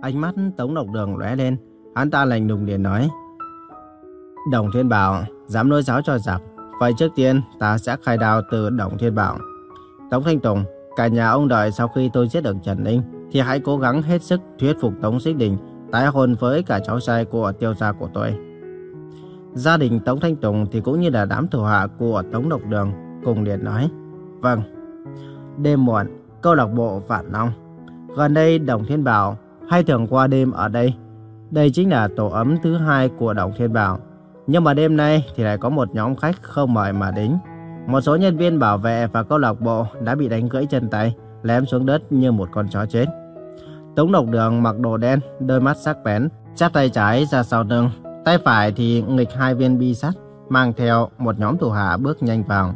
Ánh mắt Tống Độc Đường lóe lên, hắn ta lạnh lùng liền nói. Đồng Thiên Bảo, dám nói giáo cho giặc. Vậy trước tiên, ta sẽ khai đao từ Đồng Thiên Bảo. Tống Thanh Tùng, cả nhà ông đợi sau khi tôi giết được Trần Ninh, thì hãy cố gắng hết sức thuyết phục Tống Xích Đình tái hôn với cả cháu trai của tiêu gia của tôi. Gia đình Tống Thanh Tùng thì cũng như là đám thủ hạ của Tống Độc Đường cùng liền nói. Vâng. Đêm muộn, câu lạc bộ Vạn Long. Gần đây Đồng Thiên Bảo hay thường qua đêm ở đây. Đây chính là tổ ấm thứ hai của Đồng Thiên Bảo. Nhưng mà đêm nay thì lại có một nhóm khách không mời mà đến. Một số nhân viên bảo vệ và câu lạc bộ đã bị đánh gãy chân tay, lém xuống đất như một con chó chết. Tống Độc Đường mặc đồ đen, đôi mắt sắc bén, chắp tay trái ra sau lưng, tay phải thì nghịch hai viên bi sắt, mang theo một nhóm thủ hạ bước nhanh vào.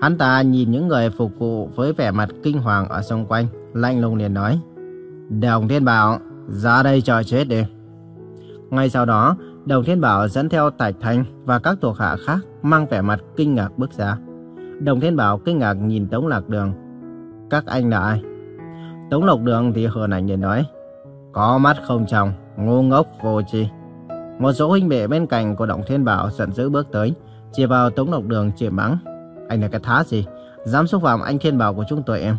Hắn ta nhìn những người phục vụ với vẻ mặt kinh hoàng ở xung quanh, lạnh lùng liền nói: "Đồng Thiên Bảo, ra đây chờ chết đi." Ngay sau đó, Đồng Thiên Bảo dẫn theo Tạch Thanh và các thuộc hạ khác mang vẻ mặt kinh ngạc bước ra. Đồng Thiên Bảo kinh ngạc nhìn Tống Lạc Đường. Các anh là ai? Tống Lộc Đường thì hờn ảnh để nói. Có mắt không tròng, ngu ngốc vô tri. Một số huynh đệ bên cạnh của đồng Thiên Bảo giận dữ bước tới, chỉ vào Tống Lộc Đường chửi mắng. Anh là cái thá gì? Dám xúc phạm anh Thiên Bảo của chúng tôi em.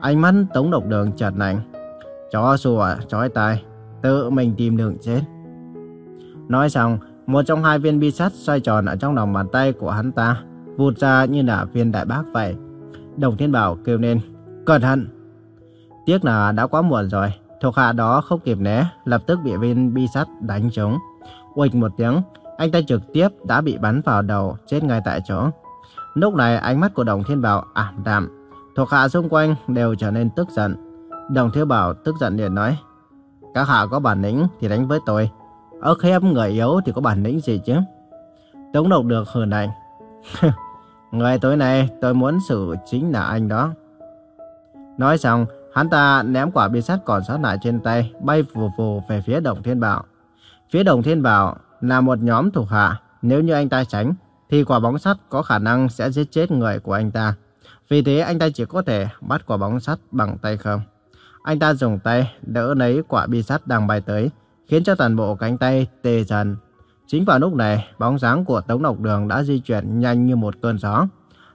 Ánh mắt Tống Lộc Đường chợt lạnh. Chó sủa, chói tai, tự mình tìm đường chết. Nói xong, một trong hai viên bi sắt xoay tròn ở trong lòng bàn tay của hắn ta, vụt ra như là viên đại bác vậy. Đồng Thiên Bảo kêu lên, cẩn thận! Tiếc là đã quá muộn rồi, thuộc hạ đó không kịp né, lập tức bị viên bi sắt đánh trúng. Uịch một tiếng, anh ta trực tiếp đã bị bắn vào đầu, chết ngay tại chỗ. Lúc này ánh mắt của Đồng Thiên Bảo ảm đạm, thuộc hạ xung quanh đều trở nên tức giận. Đồng Thiên Bảo tức giận liền nói, các hạ có bản lĩnh thì đánh với tôi, ở hiếp người yếu thì có bản lĩnh gì chứ? Tống độc được hờn anh. người tối nay tôi muốn xử chính là anh đó. Nói xong, hắn ta ném quả bi sắt còn sót lại trên tay, bay vù vù về phía Đồng Thiên Bảo. Phía Đồng Thiên Bảo là một nhóm thủ hạ, nếu như anh ta tránh, thì quả bóng sắt có khả năng sẽ giết chết người của anh ta. Vì thế anh ta chỉ có thể bắt quả bóng sắt bằng tay không. Anh ta dùng tay đỡ lấy quả bi sắt đang bay tới, khiến cho toàn bộ cánh tay tê dần. Chính vào lúc này, bóng dáng của Tống Độc Đường đã di chuyển nhanh như một cơn gió.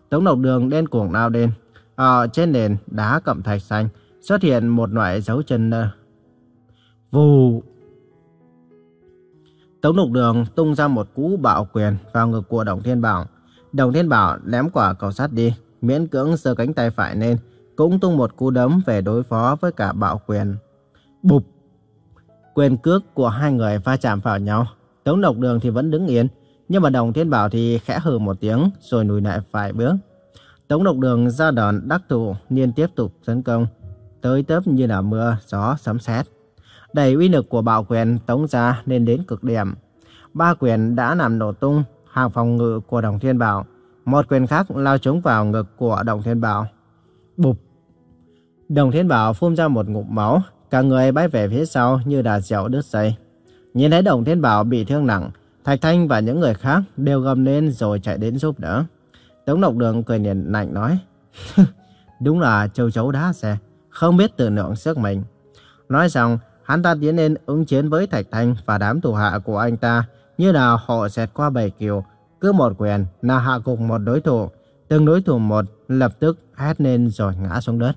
Tống Độc Đường đen cuồng lao lên. Ở trên nền đá cẩm thạch xanh xuất hiện một loại dấu chân nơ. Vù! Tống Độc Đường tung ra một cú bạo quyền vào ngực của Đồng Thiên Bảo. Đồng Thiên Bảo ném quả cầu sắt đi, miễn cưỡng giơ cánh tay phải lên, cũng tung một cú đấm về đối phó với cả bạo quyền. Bụp! Quyền cước của hai người va chạm vào nhau. Tống Độc Đường thì vẫn đứng yên, nhưng mà Đồng Thiên Bảo thì khẽ hừ một tiếng rồi lùi lại vài bước. Tống Độc Đường ra đòn đắc thủ, liên tiếp tục tấn công, tới tớp như là mưa, gió, sấm sét. Đẩy uy lực của bạo quyền tống ra lên đến cực điểm. Ba quyền đã làm nổ tung hàng phòng ngự của Đồng Thiên Bảo. Một quyền khác lao trúng vào ngực của Đồng Thiên Bảo. Bụp! Đồng Thiên Bảo phun ra một ngụm máu, Cả người bay về phía sau như đà dẻo đứt dây. Nhìn thấy Đồng Thiên Bảo bị thương nặng, Thạch Thanh và những người khác đều gầm lên rồi chạy đến giúp đỡ. Tống Độc Đường cười nhìn lạnh nói, đúng là châu chấu đá xe, không biết tự lượng sức mình. Nói xong, hắn ta tiến lên ứng chiến với Thạch Thanh và đám thủ hạ của anh ta, như là họ xẹt qua bầy kiều, cứ một quyền là hạ gục một đối thủ, từng đối thủ một lập tức hét lên rồi ngã xuống đất.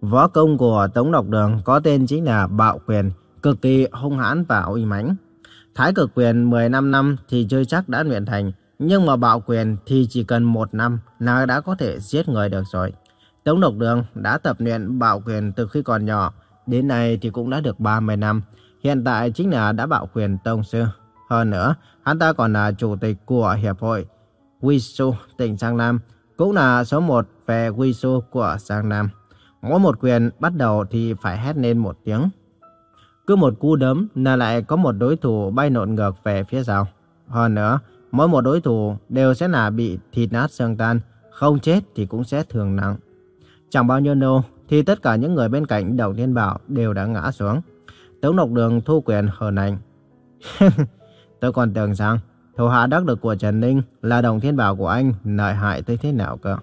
Võ công của Tống Độc Đường có tên chính là Bạo Quyền, cực kỳ hung hãn và uy mãnh. Thái cực quyền 15 năm thì chưa chắc đã luyện thành, nhưng mà bạo quyền thì chỉ cần một năm là đã có thể giết người được rồi. Tống Độc Đường đã tập luyện bạo quyền từ khi còn nhỏ, đến nay thì cũng đã được 30 năm. Hiện tại chính là đã bạo quyền tông sư. Hơn nữa, hắn ta còn là chủ tịch của Hiệp hội Wushu tỉnh Giang Nam, cũng là số 1 về Wushu của Giang Nam. Mỗi một quyền bắt đầu thì phải hét lên một tiếng. Cứ một cú đấm là lại có một đối thủ bay nộn ngược về phía sau. Hơn nữa, mỗi một đối thủ đều sẽ là bị thịt nát xương tan, không chết thì cũng sẽ thường nặng. Chẳng bao nhiêu lâu thì tất cả những người bên cạnh Đồng Thiên Bảo đều đã ngã xuống. Tống Độc Đường thu quyền hờn ảnh. Tôi còn tưởng rằng thủ hạ đắc lực của Trần Ninh là Đồng Thiên Bảo của anh lợi hại tới thế nào cơ.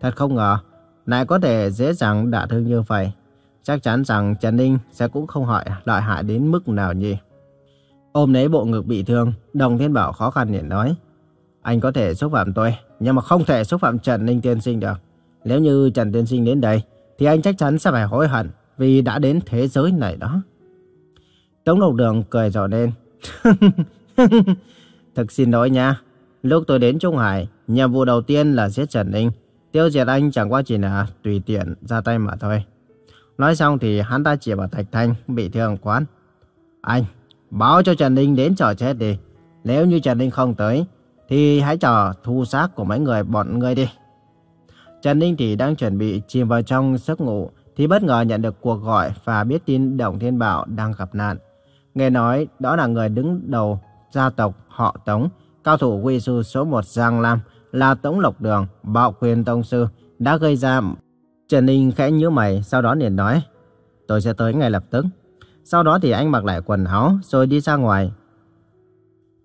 Thật không ngờ lại có thể dễ dàng đả thương như vậy. chắc chắn rằng Trần Ninh sẽ cũng không hỏi lợi hại đến mức nào nhỉ. Ôm lấy bộ ngực bị thương, Đồng Thiên Bảo khó khăn liền nói. Anh có thể xúc phạm tôi, nhưng mà không thể xúc phạm Trần Ninh tiên sinh được. Nếu như Trần tiên sinh đến đây, thì anh chắc chắn sẽ phải hối hận vì đã đến thế giới này đó. Tống lộc Đường cười rộ lên. Thực xin lỗi nha. Lúc tôi đến Trung Hải, nhiệm vụ đầu tiên là giết Trần Ninh. Tiêu diệt anh chẳng qua chỉ là tùy tiện ra tay mà thôi. Nói xong thì hắn ta chỉ vào Thạch Thanh bị thương quán. Anh, báo cho Trần Ninh đến chờ chết đi. Nếu như Trần Ninh không tới, thì hãy chờ thu xác của mấy người bọn ngươi đi. Trần Ninh thì đang chuẩn bị chìm vào trong giấc ngủ, thì bất ngờ nhận được cuộc gọi và biết tin Đồng Thiên Bảo đang gặp nạn. Nghe nói đó là người đứng đầu gia tộc họ Tống, cao thủ quy sư số 1 Giang Lam, là Tống Lộc Đường, bạo quyền tông sư, đã gây ra... Trần Ninh khẽ nhíu mày, sau đó liền nói, tôi sẽ tới ngay lập tức. Sau đó thì anh mặc lại quần áo, rồi đi ra ngoài.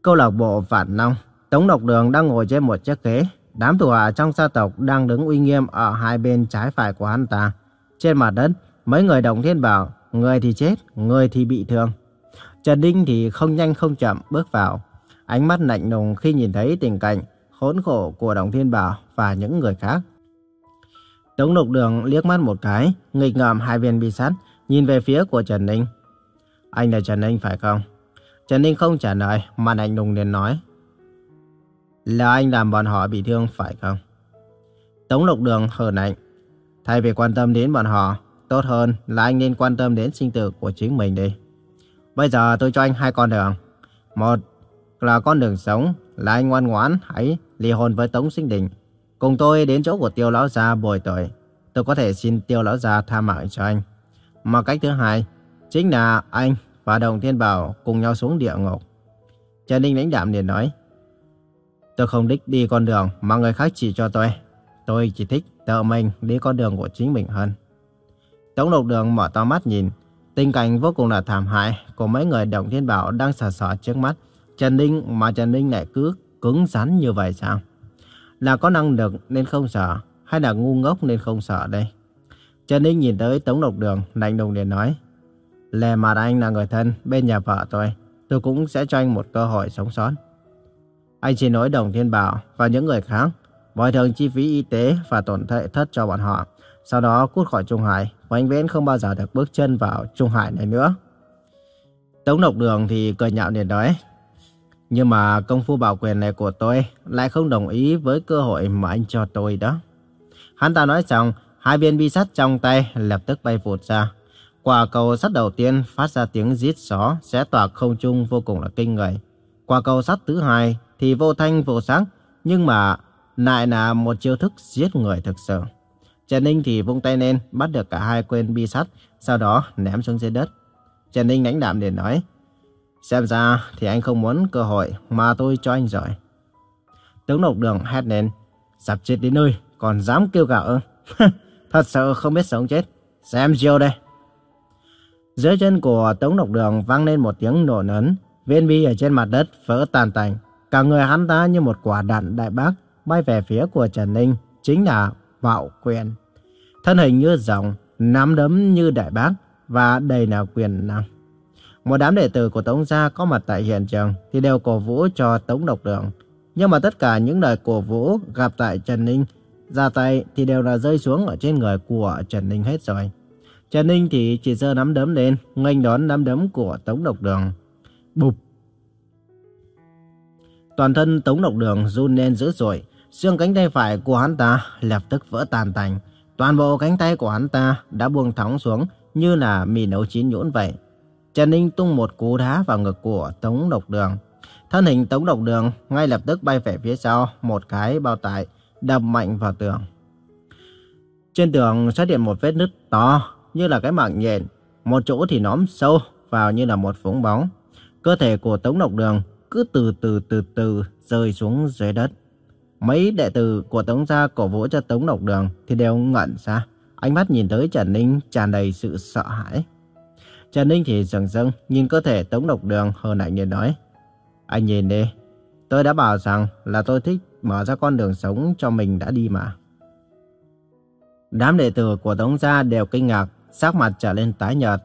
Câu lạc bộ Vạn Long, Tống Lộc Đường đang ngồi trên một chiếc ghế. Đám thủ hạ trong gia tộc đang đứng uy nghiêm ở hai bên trái phải của hắn ta. Trên mặt đất, mấy người đồng thiên bảo, người thì chết, người thì bị thương. Trần Đinh thì không nhanh không chậm bước vào. Ánh mắt lạnh lùng khi nhìn thấy tình cảnh khốn khổ của Đồng Thiên Bảo và những người khác. Tống Lục Đường liếc mắt một cái, nghịch ngợm hai viên bi sắt, nhìn về phía của Trần Ninh. Anh là Trần Ninh phải không? Trần Ninh không trả lời, mà lạnh lùng liền nói. Là anh làm bọn họ bị thương phải không? Tống Lục Đường hờ lạnh. Thay vì quan tâm đến bọn họ, tốt hơn là anh nên quan tâm đến sinh tử của chính mình đi. Bây giờ tôi cho anh hai con đường. Một là con đường sống, là anh ngoan ngoãn hãy ly hôn với Tống Sinh Đình. Cùng tôi đến chỗ của Tiêu Lão Gia bồi tội. Tôi có thể xin Tiêu Lão Gia tha mạng cho anh. Mà cách thứ hai, chính là anh và Đồng Thiên Bảo cùng nhau xuống địa ngục. Trần Ninh lãnh đạm liền nói. Tôi không đích đi con đường mà người khác chỉ cho tôi. Tôi chỉ thích tự mình đi con đường của chính mình hơn. Tống Lục Đường mở to mắt nhìn, Tình cảnh vô cùng là thảm hại của mấy người Đồng Thiên Bảo đang sờ sọ trước mắt. Trần Ninh mà Trần Ninh lại cứ cứng rắn như vậy sao? Là có năng lực nên không sợ hay là ngu ngốc nên không sợ đây? Trần Ninh nhìn tới Tống Độc Đường, lạnh lùng để nói. Lè mặt anh là người thân bên nhà vợ tôi, tôi cũng sẽ cho anh một cơ hội sống sót. Anh chỉ nói Đồng Thiên Bảo và những người khác bồi thường chi phí y tế và tổn thất cho bọn họ. Sau đó cút khỏi Trung Hải và anh Viễn không bao giờ được bước chân vào Trung Hải này nữa. Tống Độc Đường thì cười nhạo liền nói. Nhưng mà công phu bảo quyền này của tôi lại không đồng ý với cơ hội mà anh cho tôi đó. Hắn ta nói xong, hai viên bi sắt trong tay lập tức bay vụt ra. Quả cầu sắt đầu tiên phát ra tiếng rít gió sẽ tỏa không trung vô cùng là kinh người. Quả cầu sắt thứ hai thì vô thanh vô sắc, nhưng mà lại là một chiêu thức giết người thực sự. Trần Ninh thì vung tay lên, bắt được cả hai quên bi sắt, sau đó ném xuống dưới đất. Trần Ninh lãnh đạm để nói, xem ra thì anh không muốn cơ hội mà tôi cho anh rồi. Tướng độc đường hét lên, sắp chết đến nơi, còn dám kêu gào ư? Thật sự không biết sống chết. Xem chiêu đây. Dưới chân của Tống Độc Đường vang lên một tiếng nổ lớn. Viên bi ở trên mặt đất vỡ tàn tành. Cả người hắn ta như một quả đạn đại bác bay về phía của Trần Ninh. Chính là Vạo Quyền. Thân hình như rồng, nắm đấm như đại bác và đầy là quyền năng. Một đám đệ tử của Tống Gia có mặt tại hiện trường thì đều cổ vũ cho Tống Độc Đường. Nhưng mà tất cả những lời cổ vũ gặp tại Trần Ninh ra tay thì đều là rơi xuống ở trên người của Trần Ninh hết rồi. Trần Ninh thì chỉ giơ nắm đấm lên, nghênh đón nắm đấm của Tống Độc Đường. Bụp! Toàn thân Tống Độc Đường run lên dữ dội, xương cánh tay phải của hắn ta lập tức vỡ tan tành. Toàn bộ cánh tay của hắn ta đã buông thõng xuống như là mì nấu chín nhũn vậy. Trần Ninh tung một cú đá vào ngực của Tống Độc Đường. Thân hình Tống Độc Đường ngay lập tức bay về phía sau một cái bao tải đập mạnh vào tường. Trên tường xuất hiện một vết nứt to như là cái mạng nhện, một chỗ thì nõm sâu vào như là một vũng bóng. Cơ thể của Tống Độc Đường cứ từ từ từ từ rơi xuống dưới đất. Mấy đệ tử của Tống gia cổ vũ cho Tống Độc Đường thì đều ngẩn ra. Ánh mắt nhìn tới Trần Ninh tràn đầy sự sợ hãi. Trần Ninh thì dần dần nhìn cơ thể Tống Độc Đường hơn lại như nói. Anh nhìn đi, tôi đã bảo rằng là tôi thích mở ra con đường sống cho mình đã đi mà. Đám đệ tử của Tống gia đều kinh ngạc, sắc mặt trở lên tái nhợt.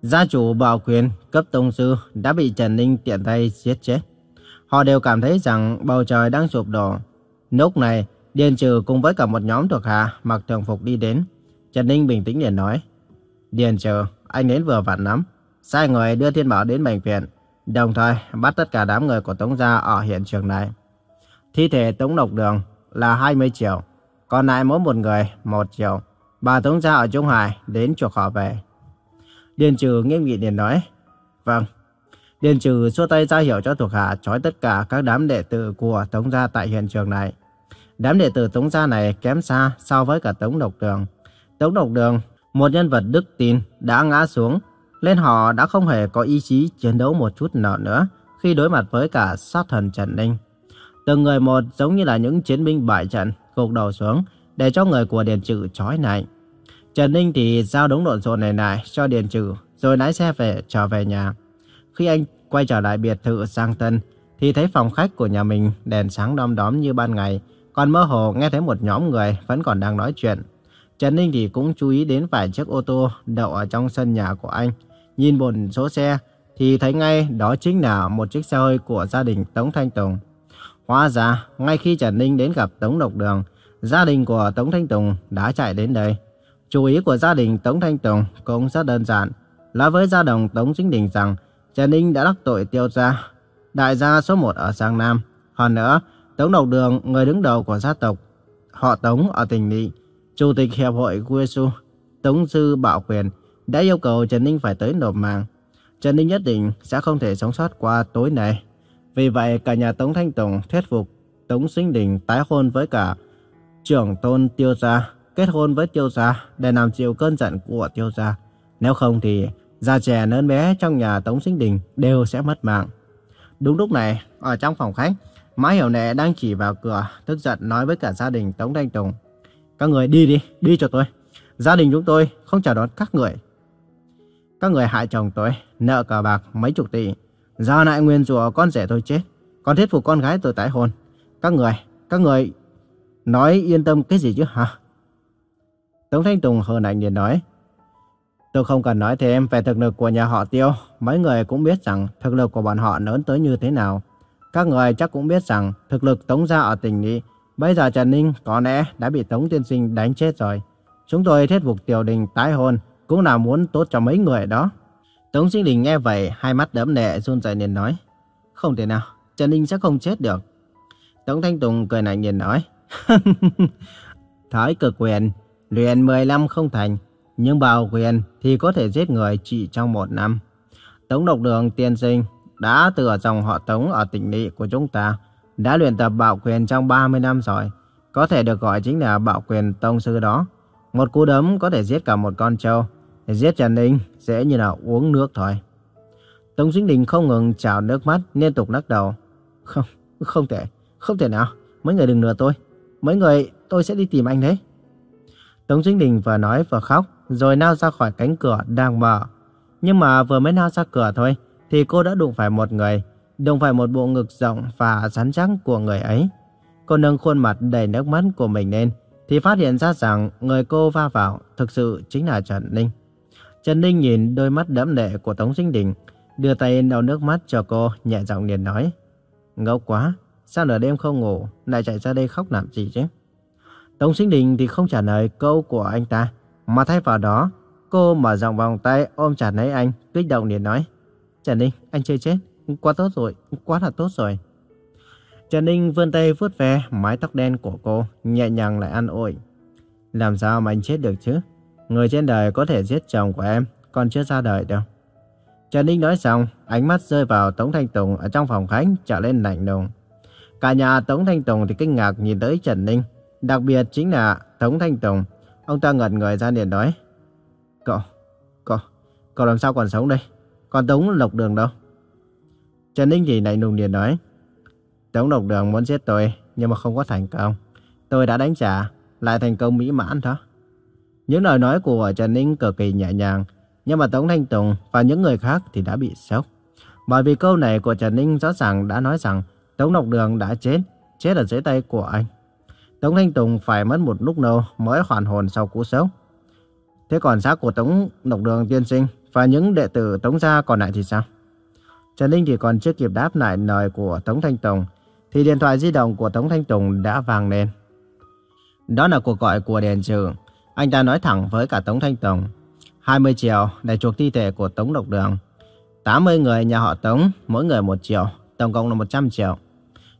Gia chủ bảo quyền cấp tông sư đã bị Trần Ninh tiện tay giết chết. Họ đều cảm thấy rằng bầu trời đang sụp đổ. Lúc này, Điền Trừ cùng với cả một nhóm thuộc hạ mặc thường phục đi đến. Trần Ninh bình tĩnh liền nói. Điền Trừ, anh đến vừa vặn lắm. Sai người đưa Thiên Bảo đến bệnh viện. Đồng thời bắt tất cả đám người của Tống Gia ở hiện trường này. Thi thể Tống Lộc Đường là 20 triệu. Còn lại mỗi một người 1 triệu. Bà Tống Gia ở Trung Hải đến chuộc họ về. Điền Trừ nghiêm nghị liền nói. Vâng. Điền Trừ xua tay ra hiệu cho thuộc hạ trói tất cả các đám đệ tử của Tống Gia tại hiện trường này. Đám đệ tử Tống Gia này kém xa so với cả Tống Độc Đường. Tống Độc Đường, một nhân vật đức tin, đã ngã xuống. Lên họ đã không hề có ý chí chiến đấu một chút nào nữa khi đối mặt với cả sát thần Trần Ninh. Từng người một giống như là những chiến binh bại trận, gục đầu xuống để cho người của Điền Trừ trói này. Trần Ninh thì giao đống lộn xộn này lại cho Điền Trừ rồi lái xe về trở về nhà. Khi anh quay trở lại biệt thự sang tân thì thấy phòng khách của nhà mình đèn sáng đom đóm như ban ngày, còn mơ hồ nghe thấy một nhóm người vẫn còn đang nói chuyện. Trần Ninh thì cũng chú ý đến vài chiếc ô tô đậu ở trong sân nhà của anh. Nhìn bồn số xe thì thấy ngay đó chính là một chiếc xe hơi của gia đình Tống Thanh Tùng. Hóa ra, ngay khi Trần Ninh đến gặp Tống Độc Đường, gia đình của Tống Thanh Tùng đã chạy đến đây. chú ý của gia đình Tống Thanh Tùng cũng rất đơn giản, nói với gia đồng Tống Chính Đình rằng Trần Ninh đã đắc tội tiêu gia, đại gia số 1 ở Giang Nam. Hơn nữa, Tống Độc Đường, người đứng đầu của gia tộc họ Tống ở tỉnh Nị, Chủ tịch Hiệp hội Guesu, Tống Sư Bảo Quyền, đã yêu cầu Trần Ninh phải tới nộp mạng. Trần Ninh nhất định sẽ không thể sống sót qua tối nay. Vì vậy, cả nhà Tống Thanh Tùng thuyết phục Tống Sinh Đình tái hôn với cả trưởng tôn tiêu gia, kết hôn với tiêu gia để làm chịu cơn giận của tiêu gia. Nếu không thì già trẻ lớn bé trong nhà Tống Sinh Đình đều sẽ mất mạng. Đúng lúc này, ở trong phòng khách, Mã Hiểu Nệ đang chỉ vào cửa, tức giận nói với cả gia đình Tống Thanh Tùng. Các người đi đi, đi cho tôi. Gia đình chúng tôi không chào đón các người. Các người hại chồng tôi, nợ cờ bạc mấy chục tỷ. Giờ lại nguyên rủa con rể tôi chết. Còn thuyết phục con gái tôi tái hôn. Các người, các người nói yên tâm cái gì chứ hả? Tống Thanh Tùng hờn ảnh liền nói. Tôi không cần nói thêm về thực lực của nhà họ Tiêu. Mấy người cũng biết rằng thực lực của bọn họ lớn tới như thế nào. Các người chắc cũng biết rằng thực lực Tống gia ở tỉnh Nghị. Bây giờ Trần Ninh có lẽ đã bị Tống Tiên Sinh đánh chết rồi. Chúng tôi thuyết phục Tiểu Đình tái hôn cũng là muốn tốt cho mấy người đó. Tống Sinh Đình nghe vậy, hai mắt đẫm lệ run rẩy liền nói. Không thể nào, Trần Ninh sẽ không chết được. Tống Thanh Tùng cười lạnh nhìn nói. Thái cực quyền, luyện 15 không thành, nhưng bảo quyền thì có thể giết người chỉ trong một năm. Tống độc đường tiên sinh đã từ ở dòng họ Tống ở tỉnh lỵ của chúng ta, đã luyện tập bạo quyền trong 30 năm rồi. Có thể được gọi chính là bạo quyền tông sư đó. Một cú đấm có thể giết cả một con trâu. Giết Trần Ninh dễ như là uống nước thôi. Tống duyên Đình không ngừng trào nước mắt, liên tục lắc đầu. Không, không thể, không thể nào. Mấy người đừng lừa tôi. Mấy người, tôi sẽ đi tìm anh đấy. Tống duyên Đình vừa nói vừa khóc, rồi nao ra khỏi cánh cửa đang mở. Nhưng mà vừa mới nao ra cửa thôi, thì cô đã đụng phải một người, đụng phải một bộ ngực rộng và rắn chắc của người ấy. Cô nâng khuôn mặt đầy nước mắt của mình lên, thì phát hiện ra rằng người cô va vào thực sự chính là Trần Ninh. Trần Ninh nhìn đôi mắt đẫm lệ của Tống Sinh Đình, đưa tay lau nước mắt cho cô, nhẹ giọng liền nói. Ngốc quá, sao nửa đêm không ngủ, lại chạy ra đây khóc làm gì chứ? Tống Sinh Đình thì không trả lời câu của anh ta, mà thay vào đó, cô mở rộng vòng tay ôm chặt lấy anh, kích động liền nói. Trần Ninh, anh chơi chết, quá tốt rồi, quá là tốt rồi. Trần Ninh vươn tay vuốt ve mái tóc đen của cô, nhẹ nhàng lại an ủi. Làm sao mà anh chết được chứ? Người trên đời có thể giết chồng của em, còn chưa ra đời đâu. Trần Ninh nói xong, ánh mắt rơi vào Tống Thanh Tùng ở trong phòng khách trở lên lạnh lùng. Cả nhà Tống Thanh Tùng thì kinh ngạc nhìn tới Trần Ninh, đặc biệt chính là Tống Thanh Tùng. Ông ta ngẩn người ra liền nói, Cậu, cậu, cậu làm sao còn sống đây? Còn Tống Lộc Đường đâu? Trần Ninh thì lại nùng điền nói, Tống Lộc Đường muốn giết tôi, nhưng mà không có thành công. Tôi đã đánh trả, lại thành công mỹ mãn đó. Những lời nói của Trần Ninh cực kỳ nhẹ nhàng, nhưng mà Tống Thanh Tùng và những người khác thì đã bị sốc. Bởi vì câu này của Trần Ninh rõ ràng đã nói rằng Tống lộc Đường đã chết, chết ở dưới tay của anh. Tống Thanh Tùng phải mất một lúc lâu mới hoàn hồn sau cú sốc. Thế còn xác của Tống lộc Đường tiên sinh và những đệ tử Tống gia còn lại thì sao? Trần Ninh thì còn chưa kịp đáp lại lời của Tống Thanh Tùng, thì điện thoại di động của Tống Thanh Tùng đã vang lên. Đó là cuộc gọi của Đền Trừ. Anh ta nói thẳng với cả Tống Thanh Tùng. 20 triệu để chuộc thi thể của Tống Độc Đường. 80 người nhà họ Tống, mỗi người 1 triệu, tổng cộng là 100 triệu.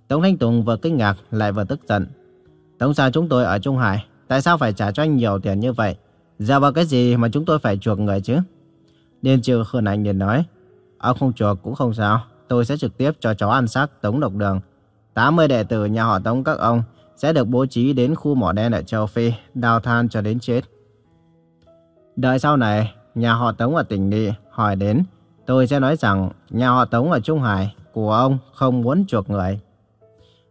Tống Thanh Tùng vừa kinh ngạc lại vừa tức giận. Tống gia chúng tôi ở Trung Hải, tại sao phải trả cho anh nhiều tiền như vậy? Giờ vào cái gì mà chúng tôi phải chuộc người chứ? Điền Trừ Khương Anh liền nói. Ông không chuộc cũng không sao, tôi sẽ trực tiếp cho chó ăn xác Tống Độc Đường. 80 đệ tử nhà họ Tống các ông sẽ được bố trí đến khu mỏ đen ở châu Phi, đào than cho đến chết. Đợi sau này, nhà họ Tống ở tỉnh Nghị hỏi đến, tôi sẽ nói rằng nhà họ Tống ở Trung Hải của ông không muốn chuộc người.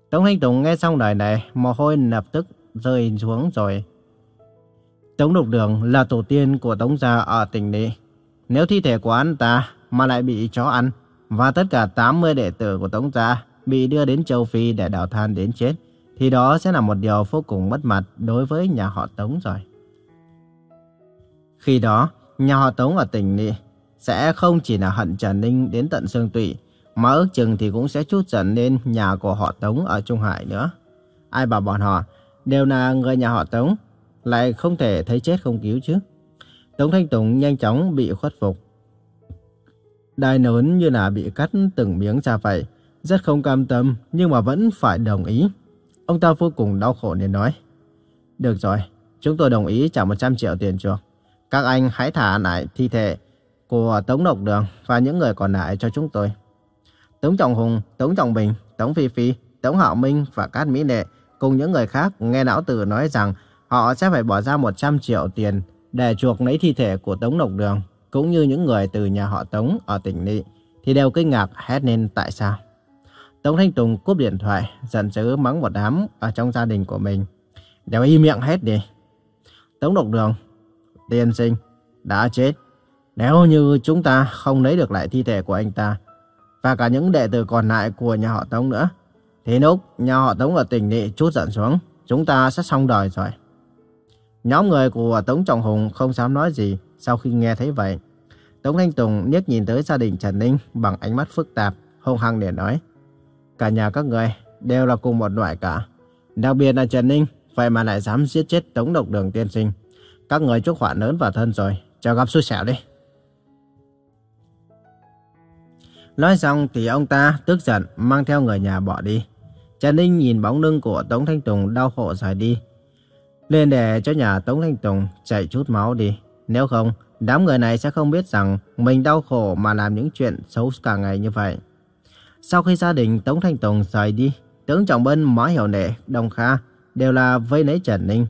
Tống Thanh Tùng nghe xong lời này, mồ hôi lập tức rơi xuống rồi. Tống Độc Đường là tổ tiên của Tống gia ở tỉnh Nghị. Nếu thi thể của anh ta mà lại bị chó ăn, và tất cả 80 đệ tử của Tống gia bị đưa đến châu Phi để đào than đến chết, thì đó sẽ là một điều vô cùng mất mặt đối với nhà họ Tống rồi. Khi đó, nhà họ Tống ở tỉnh Nị sẽ không chỉ là hận Trần Ninh đến tận xương tụy, mà ước chừng thì cũng sẽ chút giận lên nhà của họ Tống ở Trung Hải nữa. Ai bảo bọn họ đều là người nhà họ Tống, lại không thể thấy chết không cứu chứ. Tống Thanh Tùng nhanh chóng bị khuất phục. Đai lớn như là bị cắt từng miếng ra vậy, rất không cam tâm nhưng mà vẫn phải đồng ý. Ông ta vô cùng đau khổ nên nói. Được rồi, chúng tôi đồng ý trả 100 triệu tiền chuộc. Các anh hãy thả lại thi thể của Tống Độc Đường và những người còn lại cho chúng tôi. Tống Trọng Hùng, Tống Trọng Bình, Tống Phi Phi, Tống Hạo Minh và Cát Mỹ Nệ cùng những người khác nghe lão tử nói rằng họ sẽ phải bỏ ra 100 triệu tiền để chuộc lấy thi thể của Tống Độc Đường, cũng như những người từ nhà họ Tống ở tỉnh Nị, thì đều kinh ngạc hét lên tại sao. Tống Thanh Tùng cúp điện thoại, giận dữ mắng một đám ở trong gia đình của mình. Đều im miệng hết đi. Tống Độc Đường, tiên sinh, đã chết. Nếu như chúng ta không lấy được lại thi thể của anh ta, và cả những đệ tử còn lại của nhà họ Tống nữa, thì lúc nhà họ Tống ở tỉnh Nị chút giận xuống, chúng ta sẽ xong đời rồi. Nhóm người của Tống Trọng Hùng không dám nói gì sau khi nghe thấy vậy. Tống Thanh Tùng liếc nhìn tới gia đình Trần Ninh bằng ánh mắt phức tạp, hung hăng để nói. Cả nhà các người đều là cùng một loại cả. Đặc biệt là Trần Ninh, vậy mà lại dám giết chết Tống Độc Đường tiên sinh. Các người chúc họa lớn vào thân rồi, cho gặp xui xẻo đi. Nói xong thì ông ta tức giận mang theo người nhà bỏ đi. Trần Ninh nhìn bóng lưng của Tống Thanh Tùng đau khổ rời đi. Nên để cho nhà Tống Thanh Tùng chảy chút máu đi. Nếu không, đám người này sẽ không biết rằng mình đau khổ mà làm những chuyện xấu cả ngày như vậy. Sau khi gia đình Tống Thanh Tùng rời đi, Tướng Trọng Bân, Mã Hiểu Nệ, Đông Kha đều là vây lấy Trần Ninh.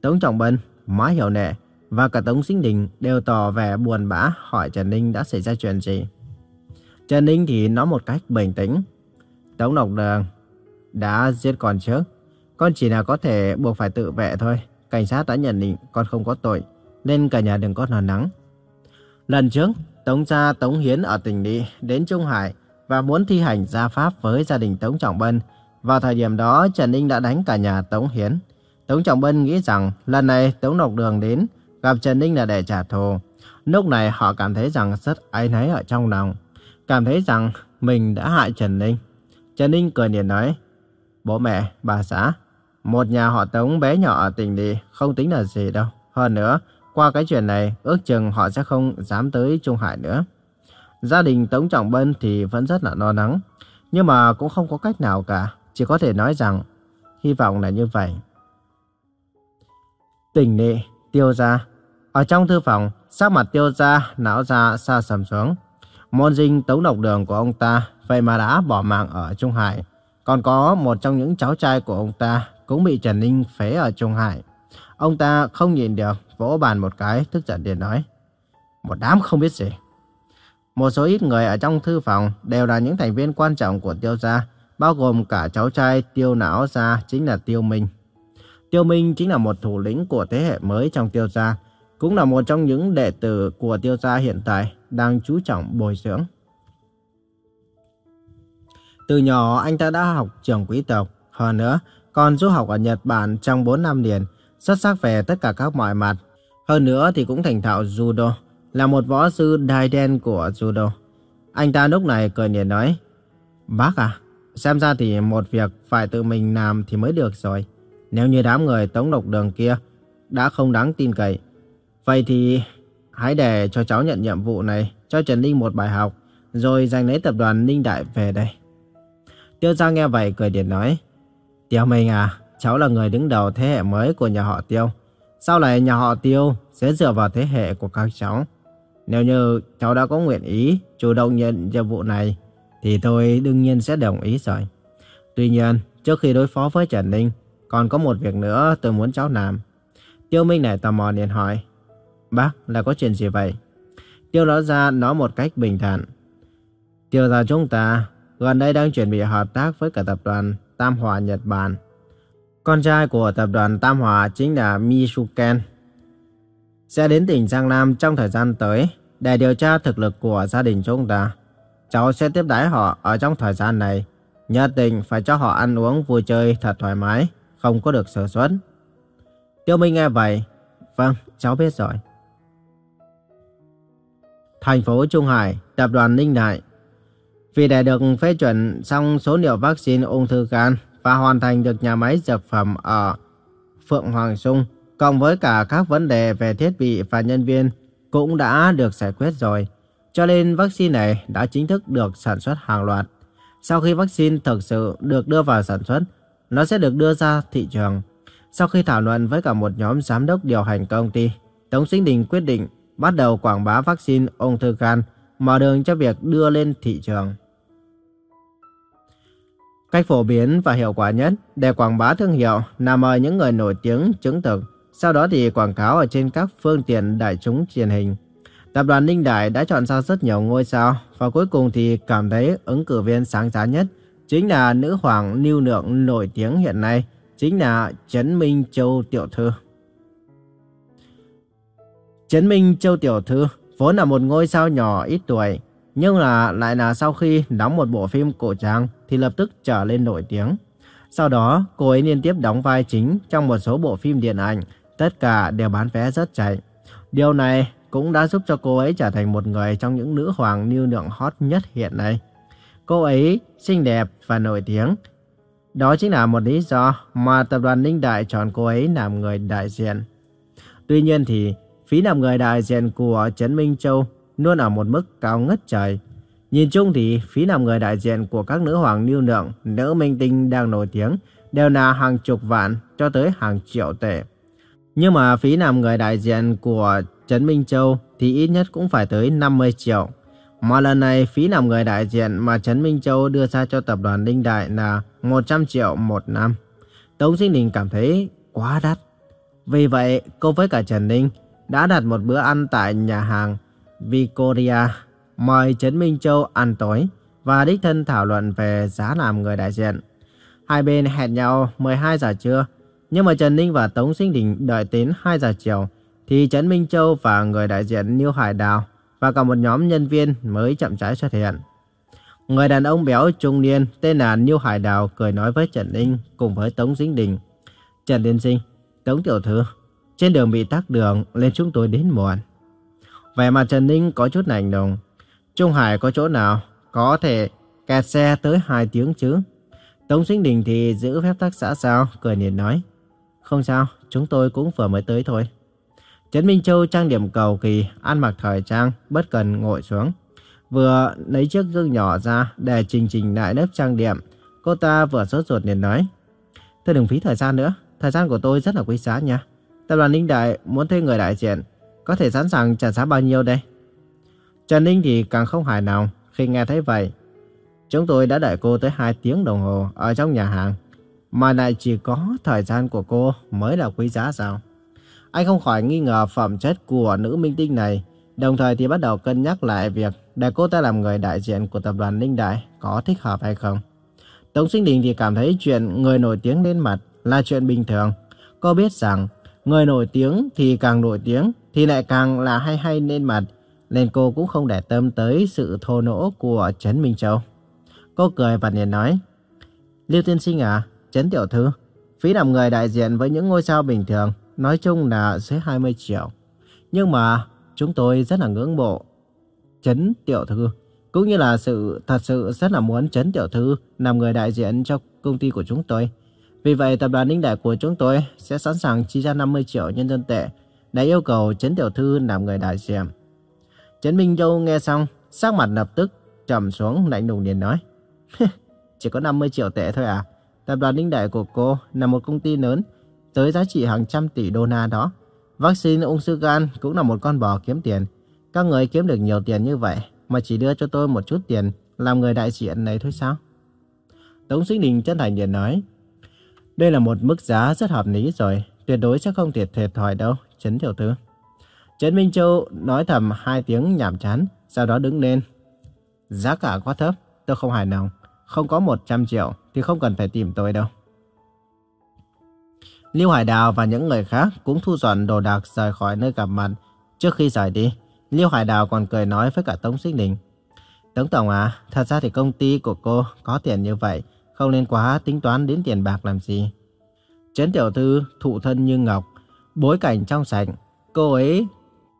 Tống Trọng Bân, Mã Hiểu Nệ và cả Tống Sinh Đình đều tỏ vẻ buồn bã hỏi Trần Ninh đã xảy ra chuyện gì. Trần Ninh thì nói một cách bình tĩnh. Tống Độc Đường đã giết con trước. Con chỉ là có thể buộc phải tự vệ thôi. Cảnh sát đã nhận định con không có tội, nên cả nhà đừng có lo lắng. Lần trước, Tống gia Tống Hiến ở tỉnh Đi đến Trung Hải và muốn thi hành gia pháp với gia đình Tống Trọng Bân. Vào thời điểm đó, Trần Ninh đã đánh cả nhà Tống Hiến. Tống Trọng Bân nghĩ rằng lần này Tống Độc Đường đến gặp Trần Ninh là để trả thù. Lúc này họ cảm thấy rằng rất áy náy ở trong lòng. Cảm thấy rằng mình đã hại Trần Ninh. Trần Ninh cười nhìn nói, Bố mẹ, bà xã, một nhà họ Tống bé nhỏ ở tỉnh đi không tính là gì đâu. Hơn nữa, qua cái chuyện này, ước chừng họ sẽ không dám tới Trung Hải nữa. Gia đình Tống Trọng Bân thì vẫn rất là lo lắng, nhưng mà cũng không có cách nào cả. Chỉ có thể nói rằng, hy vọng là như vậy. Tỉnh nị, tiêu ra. Ở trong thư phòng, sắc mặt tiêu ra, não ra xa sầm xuống. Môn dinh Tống Độc Đường của ông ta, vậy mà đã bỏ mạng ở Trung Hải. Còn có một trong những cháu trai của ông ta cũng bị Trần Ninh phế ở Trung Hải. Ông ta không nhìn được, vỗ bàn một cái, tức giận điện nói. Một đám không biết gì. Một số ít người ở trong thư phòng đều là những thành viên quan trọng của tiêu gia, bao gồm cả cháu trai tiêu não gia chính là tiêu minh. Tiêu minh chính là một thủ lĩnh của thế hệ mới trong tiêu gia, cũng là một trong những đệ tử của tiêu gia hiện tại đang chú trọng bồi dưỡng. Từ nhỏ anh ta đã học trường quý tộc, hơn nữa còn du học ở Nhật Bản trong 4 năm liền, xuất sắc về tất cả các mọi mặt. Hơn nữa thì cũng thành thạo judo, là một võ sư đai đen của judo. Anh ta lúc này cười nhạt nói, Bác à, xem ra thì một việc phải tự mình làm thì mới được rồi. Nếu như đám người tống độc đường kia đã không đáng tin cậy, vậy thì hãy để cho cháu nhận nhiệm vụ này cho Trần Ninh một bài học, rồi giành lấy tập đoàn Ninh Đại về đây. Tiêu Giang nghe vậy cười điện nói, Tiêu Minh à, cháu là người đứng đầu thế hệ mới của nhà họ Tiêu. Sau này nhà họ Tiêu sẽ dựa vào thế hệ của các cháu. Nếu như cháu đã có nguyện ý chủ động nhận nhiệm vụ này, thì tôi đương nhiên sẽ đồng ý rồi. Tuy nhiên, trước khi đối phó với Trần Ninh, còn có một việc nữa tôi muốn cháu làm. Tiêu Minh này tò mò liền hỏi, Bác, là có chuyện gì vậy? Tiêu nói ra nói một cách bình thản. Tiêu gia chúng ta gần đây đang chuẩn bị hợp tác với cả tập đoàn Tam Hòa Nhật Bản. Con trai của tập đoàn Tam Hòa chính là Mishuken. Sẽ đến tỉnh Giang Nam trong thời gian tới để điều tra thực lực của gia đình chúng ta. Cháu sẽ tiếp đái họ ở trong thời gian này. Nhất định phải cho họ ăn uống vui chơi thật thoải mái, không có được sở suất. Tiêu Minh nghe vậy. Vâng, cháu biết rồi. Thành phố Trung Hải, tập đoàn Ninh Đại. Vì để được phê chuẩn xong số liệu vaccine ung thư gan và hoàn thành được nhà máy dược phẩm ở Phượng Hoàng Sung, cộng với cả các vấn đề về thiết bị và nhân viên cũng đã được giải quyết rồi. Cho nên vaccine này đã chính thức được sản xuất hàng loạt. Sau khi vaccine thực sự được đưa vào sản xuất, nó sẽ được đưa ra thị trường. Sau khi thảo luận với cả một nhóm giám đốc điều hành công ty, Tống Sinh Đình quyết định bắt đầu quảng bá vaccine ung thư gan, mở đường cho việc đưa lên thị trường. Cách phổ biến và hiệu quả nhất để quảng bá thương hiệu là mời những người nổi tiếng chứng thực, sau đó thì quảng cáo ở trên các phương tiện đại chúng truyền hình. Tập đoàn Ninh Đại đã chọn ra rất nhiều ngôi sao và cuối cùng thì cảm thấy ứng cử viên sáng giá nhất chính là nữ hoàng lưu lượng nổi tiếng hiện nay, chính là Trấn Minh Châu Tiểu Thư. Trấn Minh Châu Tiểu Thư vốn là một ngôi sao nhỏ ít tuổi, nhưng là lại là sau khi đóng một bộ phim cổ trang thì lập tức trở lên nổi tiếng. Sau đó, cô ấy liên tiếp đóng vai chính trong một số bộ phim điện ảnh, tất cả đều bán vé rất chạy. Điều này cũng đã giúp cho cô ấy trở thành một người trong những nữ hoàng lưu lượng hot nhất hiện nay. Cô ấy xinh đẹp và nổi tiếng. Đó chính là một lý do mà tập đoàn Ninh Đại chọn cô ấy làm người đại diện. Tuy nhiên thì phí làm người đại diện của Trấn Minh Châu luôn ở một mức cao ngất trời. Nhìn chung thì phí làm người đại diện của các nữ hoàng lưu lượng, nữ minh tinh đang nổi tiếng đều là hàng chục vạn cho tới hàng triệu tệ. Nhưng mà phí làm người đại diện của Trấn Minh Châu thì ít nhất cũng phải tới 50 triệu. Mà lần này phí làm người đại diện mà Trấn Minh Châu đưa ra cho tập đoàn Đinh Đại là 100 triệu một năm. Tống Sinh Đình cảm thấy quá đắt. Vì vậy, cô với cả Trần Ninh đã đặt một bữa ăn tại nhà hàng Victoria, mời Trấn Minh Châu ăn tối và đích thân thảo luận về giá làm người đại diện. Hai bên hẹn nhau 12 giờ trưa, nhưng mà Trần Ninh và Tống Sinh Đình đợi đến 2 giờ chiều, thì Trấn Minh Châu và người đại diện Niêu Hải Đào và cả một nhóm nhân viên mới chậm rãi xuất hiện. Người đàn ông béo trung niên tên là Niêu Hải Đào cười nói với Trần Ninh cùng với Tống Sinh Đình. Trần Tiên Sinh, Tống Tiểu Thư, trên đường bị tắc đường nên chúng tôi đến muộn. Vẻ mặt Trần Ninh có chút lạnh lùng. Trung Hải có chỗ nào có thể kẹt xe tới 2 tiếng chứ? Tống Sinh Đình thì giữ phép tắc xã sao, cười nhìn nói. Không sao, chúng tôi cũng vừa mới tới thôi. Trấn Minh Châu trang điểm cầu kỳ, ăn mặc thời trang, bất cần ngồi xuống. Vừa lấy chiếc gương nhỏ ra để chỉnh chỉnh lại nếp trang điểm. Cô ta vừa sốt ruột liền nói. thôi đừng phí thời gian nữa, thời gian của tôi rất là quý giá nha. Tập đoàn Ninh Đại muốn thuê người đại diện, có thể sẵn sàng trả giá bao nhiêu đây? Trần Ninh thì càng không hài lòng khi nghe thấy vậy. Chúng tôi đã đợi cô tới 2 tiếng đồng hồ ở trong nhà hàng, mà lại chỉ có thời gian của cô mới là quý giá sao? Anh không khỏi nghi ngờ phẩm chất của nữ minh tinh này, đồng thời thì bắt đầu cân nhắc lại việc để cô ta làm người đại diện của tập đoàn Ninh Đại có thích hợp hay không. Tống Sinh Đình thì cảm thấy chuyện người nổi tiếng lên mặt là chuyện bình thường. Cô biết rằng người nổi tiếng thì càng nổi tiếng thì lại càng là hay hay lên mặt, nên cô cũng không để tâm tới sự thô nỗ của Trấn Minh Châu. Cô cười và liền nói, Lưu Tiên Sinh à, Trấn Tiểu Thư, phí làm người đại diện với những ngôi sao bình thường, nói chung là dưới 20 triệu. Nhưng mà chúng tôi rất là ngưỡng mộ Trấn Tiểu Thư. Cũng như là sự thật sự rất là muốn Trấn Tiểu Thư làm người đại diện cho công ty của chúng tôi. Vì vậy, tập đoàn Ninh Đại của chúng tôi sẽ sẵn sàng chi ra 50 triệu nhân dân tệ đã yêu cầu Trấn Tiểu Thư làm người đại diện. Trấn Minh Châu nghe xong, sắc mặt lập tức trầm xuống lạnh lùng liền nói. Chỉ có 50 triệu tệ thôi à? Tập đoàn Ninh Đại của cô là một công ty lớn, tới giá trị hàng trăm tỷ đô la đó. Vaccine ung thư gan cũng là một con bò kiếm tiền. Các người kiếm được nhiều tiền như vậy mà chỉ đưa cho tôi một chút tiền làm người đại diện này thôi sao? Tống Sinh Đình chân thành liền nói. Đây là một mức giá rất hợp lý rồi, tuyệt đối sẽ không thiệt thiệt thòi đâu, Trấn Tiểu Thư. Trấn Minh Châu nói thầm hai tiếng nhảm chán, sau đó đứng lên. Giá cả quá thấp, tôi không hài lòng. Không có 100 triệu thì không cần phải tìm tôi đâu. Lưu Hải Đào và những người khác cũng thu dọn đồ đạc rời khỏi nơi gặp mặt. Trước khi rời đi, Lưu Hải Đào còn cười nói với cả Tống Sinh Đình. Tống Tổng à, thật ra thì công ty của cô có tiền như vậy, không nên quá tính toán đến tiền bạc làm gì. Trấn Tiểu Thư thụ thân như ngọc, bối cảnh trong sạch. Cô ấy,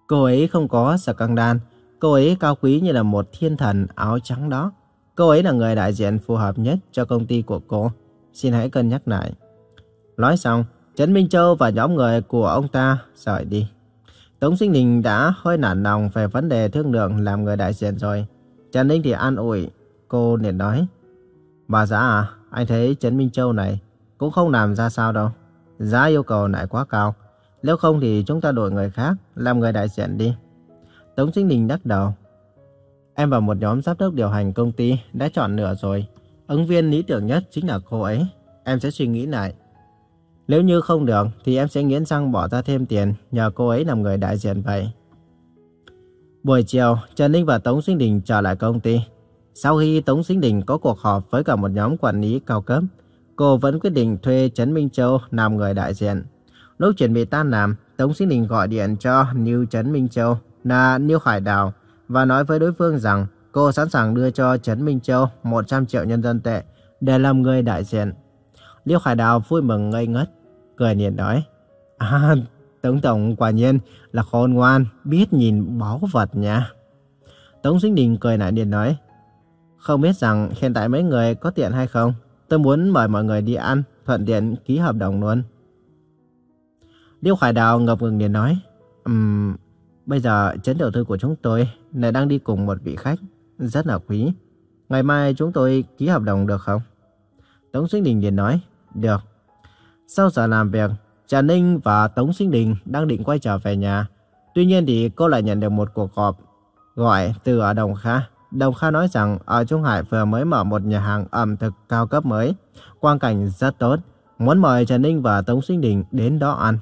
cô ấy không có sợ căng đan, cô ấy cao quý như là một thiên thần áo trắng đó. Cô ấy là người đại diện phù hợp nhất cho công ty của cô. Xin hãy cân nhắc lại. Nói xong, Trấn Minh Châu và nhóm người của ông ta rời đi. Tống Sinh Đình đã hơi nản lòng về vấn đề thương lượng làm người đại diện rồi. Trần Ninh thì an ủi, cô liền nói. Bà giá à, anh thấy Trấn Minh Châu này cũng không làm ra sao đâu. Giá yêu cầu lại quá cao. Nếu không thì chúng ta đổi người khác, làm người đại diện đi. Tống Sinh Đình đắc đầu. Em và một nhóm giám đốc điều hành công ty đã chọn nửa rồi. Ứng viên lý tưởng nhất chính là cô ấy. Em sẽ suy nghĩ lại. Nếu như không được thì em sẽ nghiến răng bỏ ra thêm tiền nhờ cô ấy làm người đại diện vậy. Buổi chiều, Trần Ninh và Tống Sinh Đình trở lại công ty. Sau khi Tống Sinh Đình có cuộc họp với cả một nhóm quản lý cao cấp, cô vẫn quyết định thuê Trấn Minh Châu làm người đại diện. Lúc chuẩn bị tan làm, Tống Sinh Đình gọi điện cho niu Trấn Minh Châu là niu Hải Đào và nói với đối phương rằng cô sẵn sàng đưa cho Trấn Minh Châu 100 triệu nhân dân tệ để làm người đại diện. Liêu Khải Đào vui mừng ngây ngất, cười nhìn nói. À, Tống Tổng quả nhiên là khôn ngoan, biết nhìn báu vật nha. Tống Sinh Đình cười lại điện nói. Không biết rằng hiện tại mấy người có tiện hay không? Tôi muốn mời mọi người đi ăn, thuận tiện ký hợp đồng luôn. Liêu Khải Đào ngập ngừng liền nói. Um, bây giờ chấn đầu thư của chúng tôi lại đang đi cùng một vị khách, rất là quý. Ngày mai chúng tôi ký hợp đồng được không? Tống Sinh Đình liền nói. Được. Sau giờ làm việc, Trà Ninh và Tống Sinh Đình đang định quay trở về nhà. Tuy nhiên thì cô lại nhận được một cuộc họp gọi từ ở Đồng Kha. Đồng Kha nói rằng ở Trung Hải vừa mới mở một nhà hàng ẩm thực cao cấp mới. Quang cảnh rất tốt. Muốn mời Trần Ninh và Tống Sinh Đình đến đó ăn.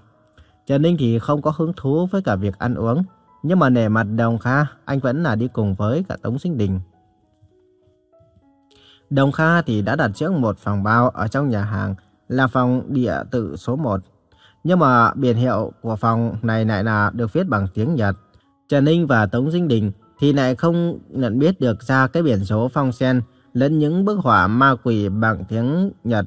Trần Ninh thì không có hứng thú với cả việc ăn uống. Nhưng mà nể mặt Đồng Kha, anh vẫn là đi cùng với cả Tống Sinh Đình. Đồng Kha thì đã đặt trước một phòng bao ở trong nhà hàng là phòng địa tự số 1. Nhưng mà biển hiệu của phòng này lại là được viết bằng tiếng Nhật. Trần Ninh và Tống Sinh Đình thì lại không nhận biết được ra cái biển số phong sen lẫn những bức họa ma quỷ bằng tiếng Nhật.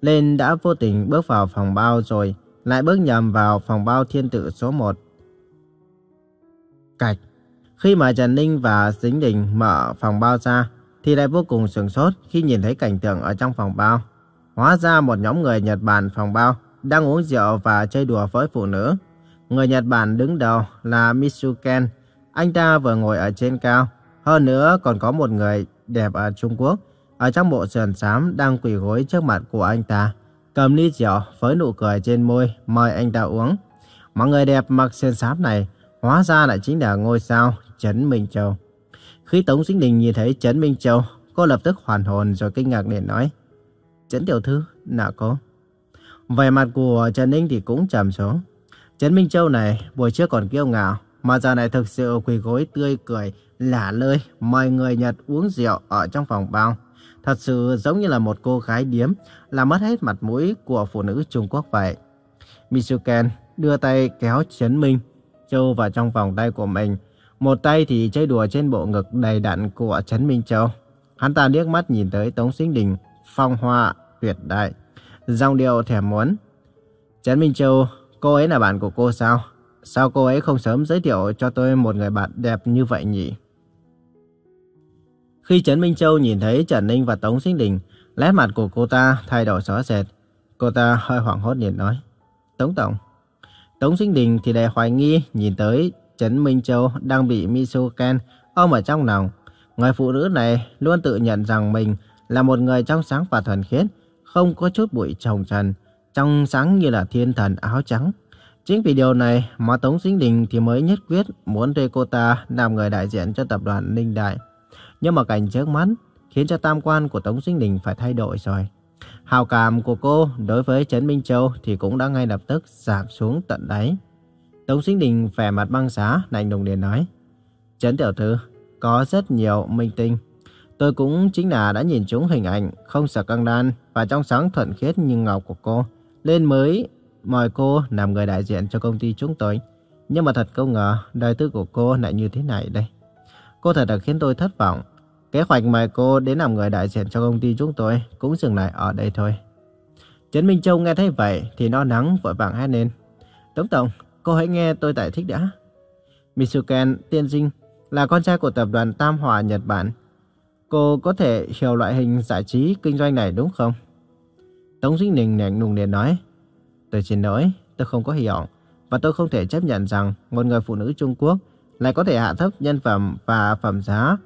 Lên đã vô tình bước vào phòng bao rồi lại bước nhầm vào phòng bao thiên tử số 1. Cạch. Khi mà Trần Ninh và Dính Đình mở phòng bao ra, thì lại vô cùng sửng sốt khi nhìn thấy cảnh tượng ở trong phòng bao. Hóa ra một nhóm người Nhật Bản phòng bao đang uống rượu và chơi đùa với phụ nữ. Người Nhật Bản đứng đầu là Mitsuken. Anh ta vừa ngồi ở trên cao. Hơn nữa còn có một người đẹp ở Trung Quốc. Ở trong bộ sườn xám đang quỳ gối trước mặt của anh ta. Cầm ly rượu với nụ cười trên môi mời anh ta uống. Mà người đẹp mặc sen xám này hóa ra lại chính là ngôi sao Trấn Minh Châu. Khi Tống Sinh Đình nhìn thấy Trấn Minh Châu, cô lập tức hoàn hồn rồi kinh ngạc liền nói. Trấn Tiểu Thư, nào cô? Vẻ mặt của Trần Ninh thì cũng trầm xuống. Trấn Minh Châu này buổi trước còn kiêu ngạo, mà giờ này thực sự quỳ gối tươi cười, lả lơi, mời người Nhật uống rượu ở trong phòng bao. Thật sự giống như là một cô gái điếm, làm mất hết mặt mũi của phụ nữ Trung Quốc vậy. Mitsuken đưa tay kéo Trấn Minh Châu vào trong vòng tay của mình, một tay thì chơi đùa trên bộ ngực đầy đặn của Trấn Minh Châu. Hắn ta liếc mắt nhìn tới Tống Sinh Đình, phong hoa, tuyệt đại. Dòng điệu thèm muốn. Trấn Minh Châu, cô ấy là bạn của cô sao? sao cô ấy không sớm giới thiệu cho tôi một người bạn đẹp như vậy nhỉ? Khi Trấn Minh Châu nhìn thấy Trần Ninh và Tống Sinh Đình, nét mặt của cô ta thay đổi xóa xẹt. Cô ta hơi hoảng hốt liền nói, Tống Tổng. Tống Sinh Đình thì đầy hoài nghi nhìn tới Trấn Minh Châu đang bị Misuken ôm ở trong lòng. Người phụ nữ này luôn tự nhận rằng mình là một người trong sáng và thuần khiết, không có chút bụi trồng trần, trong sáng như là thiên thần áo trắng. Chính vì điều này mà Tống Sinh Đình thì mới nhất quyết muốn thuê cô ta làm người đại diện cho tập đoàn Ninh Đại. Nhưng mà cảnh trước mắt khiến cho tam quan của Tống Sinh Đình phải thay đổi rồi. Hào cảm của cô đối với Trấn Minh Châu thì cũng đã ngay lập tức giảm xuống tận đáy. Tống Sinh Đình vẻ mặt băng giá, lạnh lùng liền nói. Trấn Tiểu Thư, có rất nhiều minh tinh. Tôi cũng chính là đã nhìn chúng hình ảnh không sợ căng đan và trong sáng thuận khiết như ngọc của cô. Lên mới mời cô làm người đại diện cho công ty chúng tôi. Nhưng mà thật không ngờ đời tư của cô lại như thế này đây. Cô thật là khiến tôi thất vọng. Kế hoạch mời cô đến làm người đại diện cho công ty chúng tôi cũng dừng lại ở đây thôi. Trấn Minh Châu nghe thấy vậy thì nó nắng vội vàng hét lên. Tống Tổng, cô hãy nghe tôi giải thích đã. Mitsuken tiên Dinh là con trai của tập đoàn Tam Hòa Nhật Bản. Cô có thể hiểu loại hình giải trí kinh doanh này đúng không? Tống Dinh Ninh nẹn nùng liền nói. Tôi xin lỗi, tôi không có hiểu. Và tôi không thể chấp nhận rằng một người phụ nữ Trung Quốc lại có thể hạ thấp nhân phẩm và phẩm giá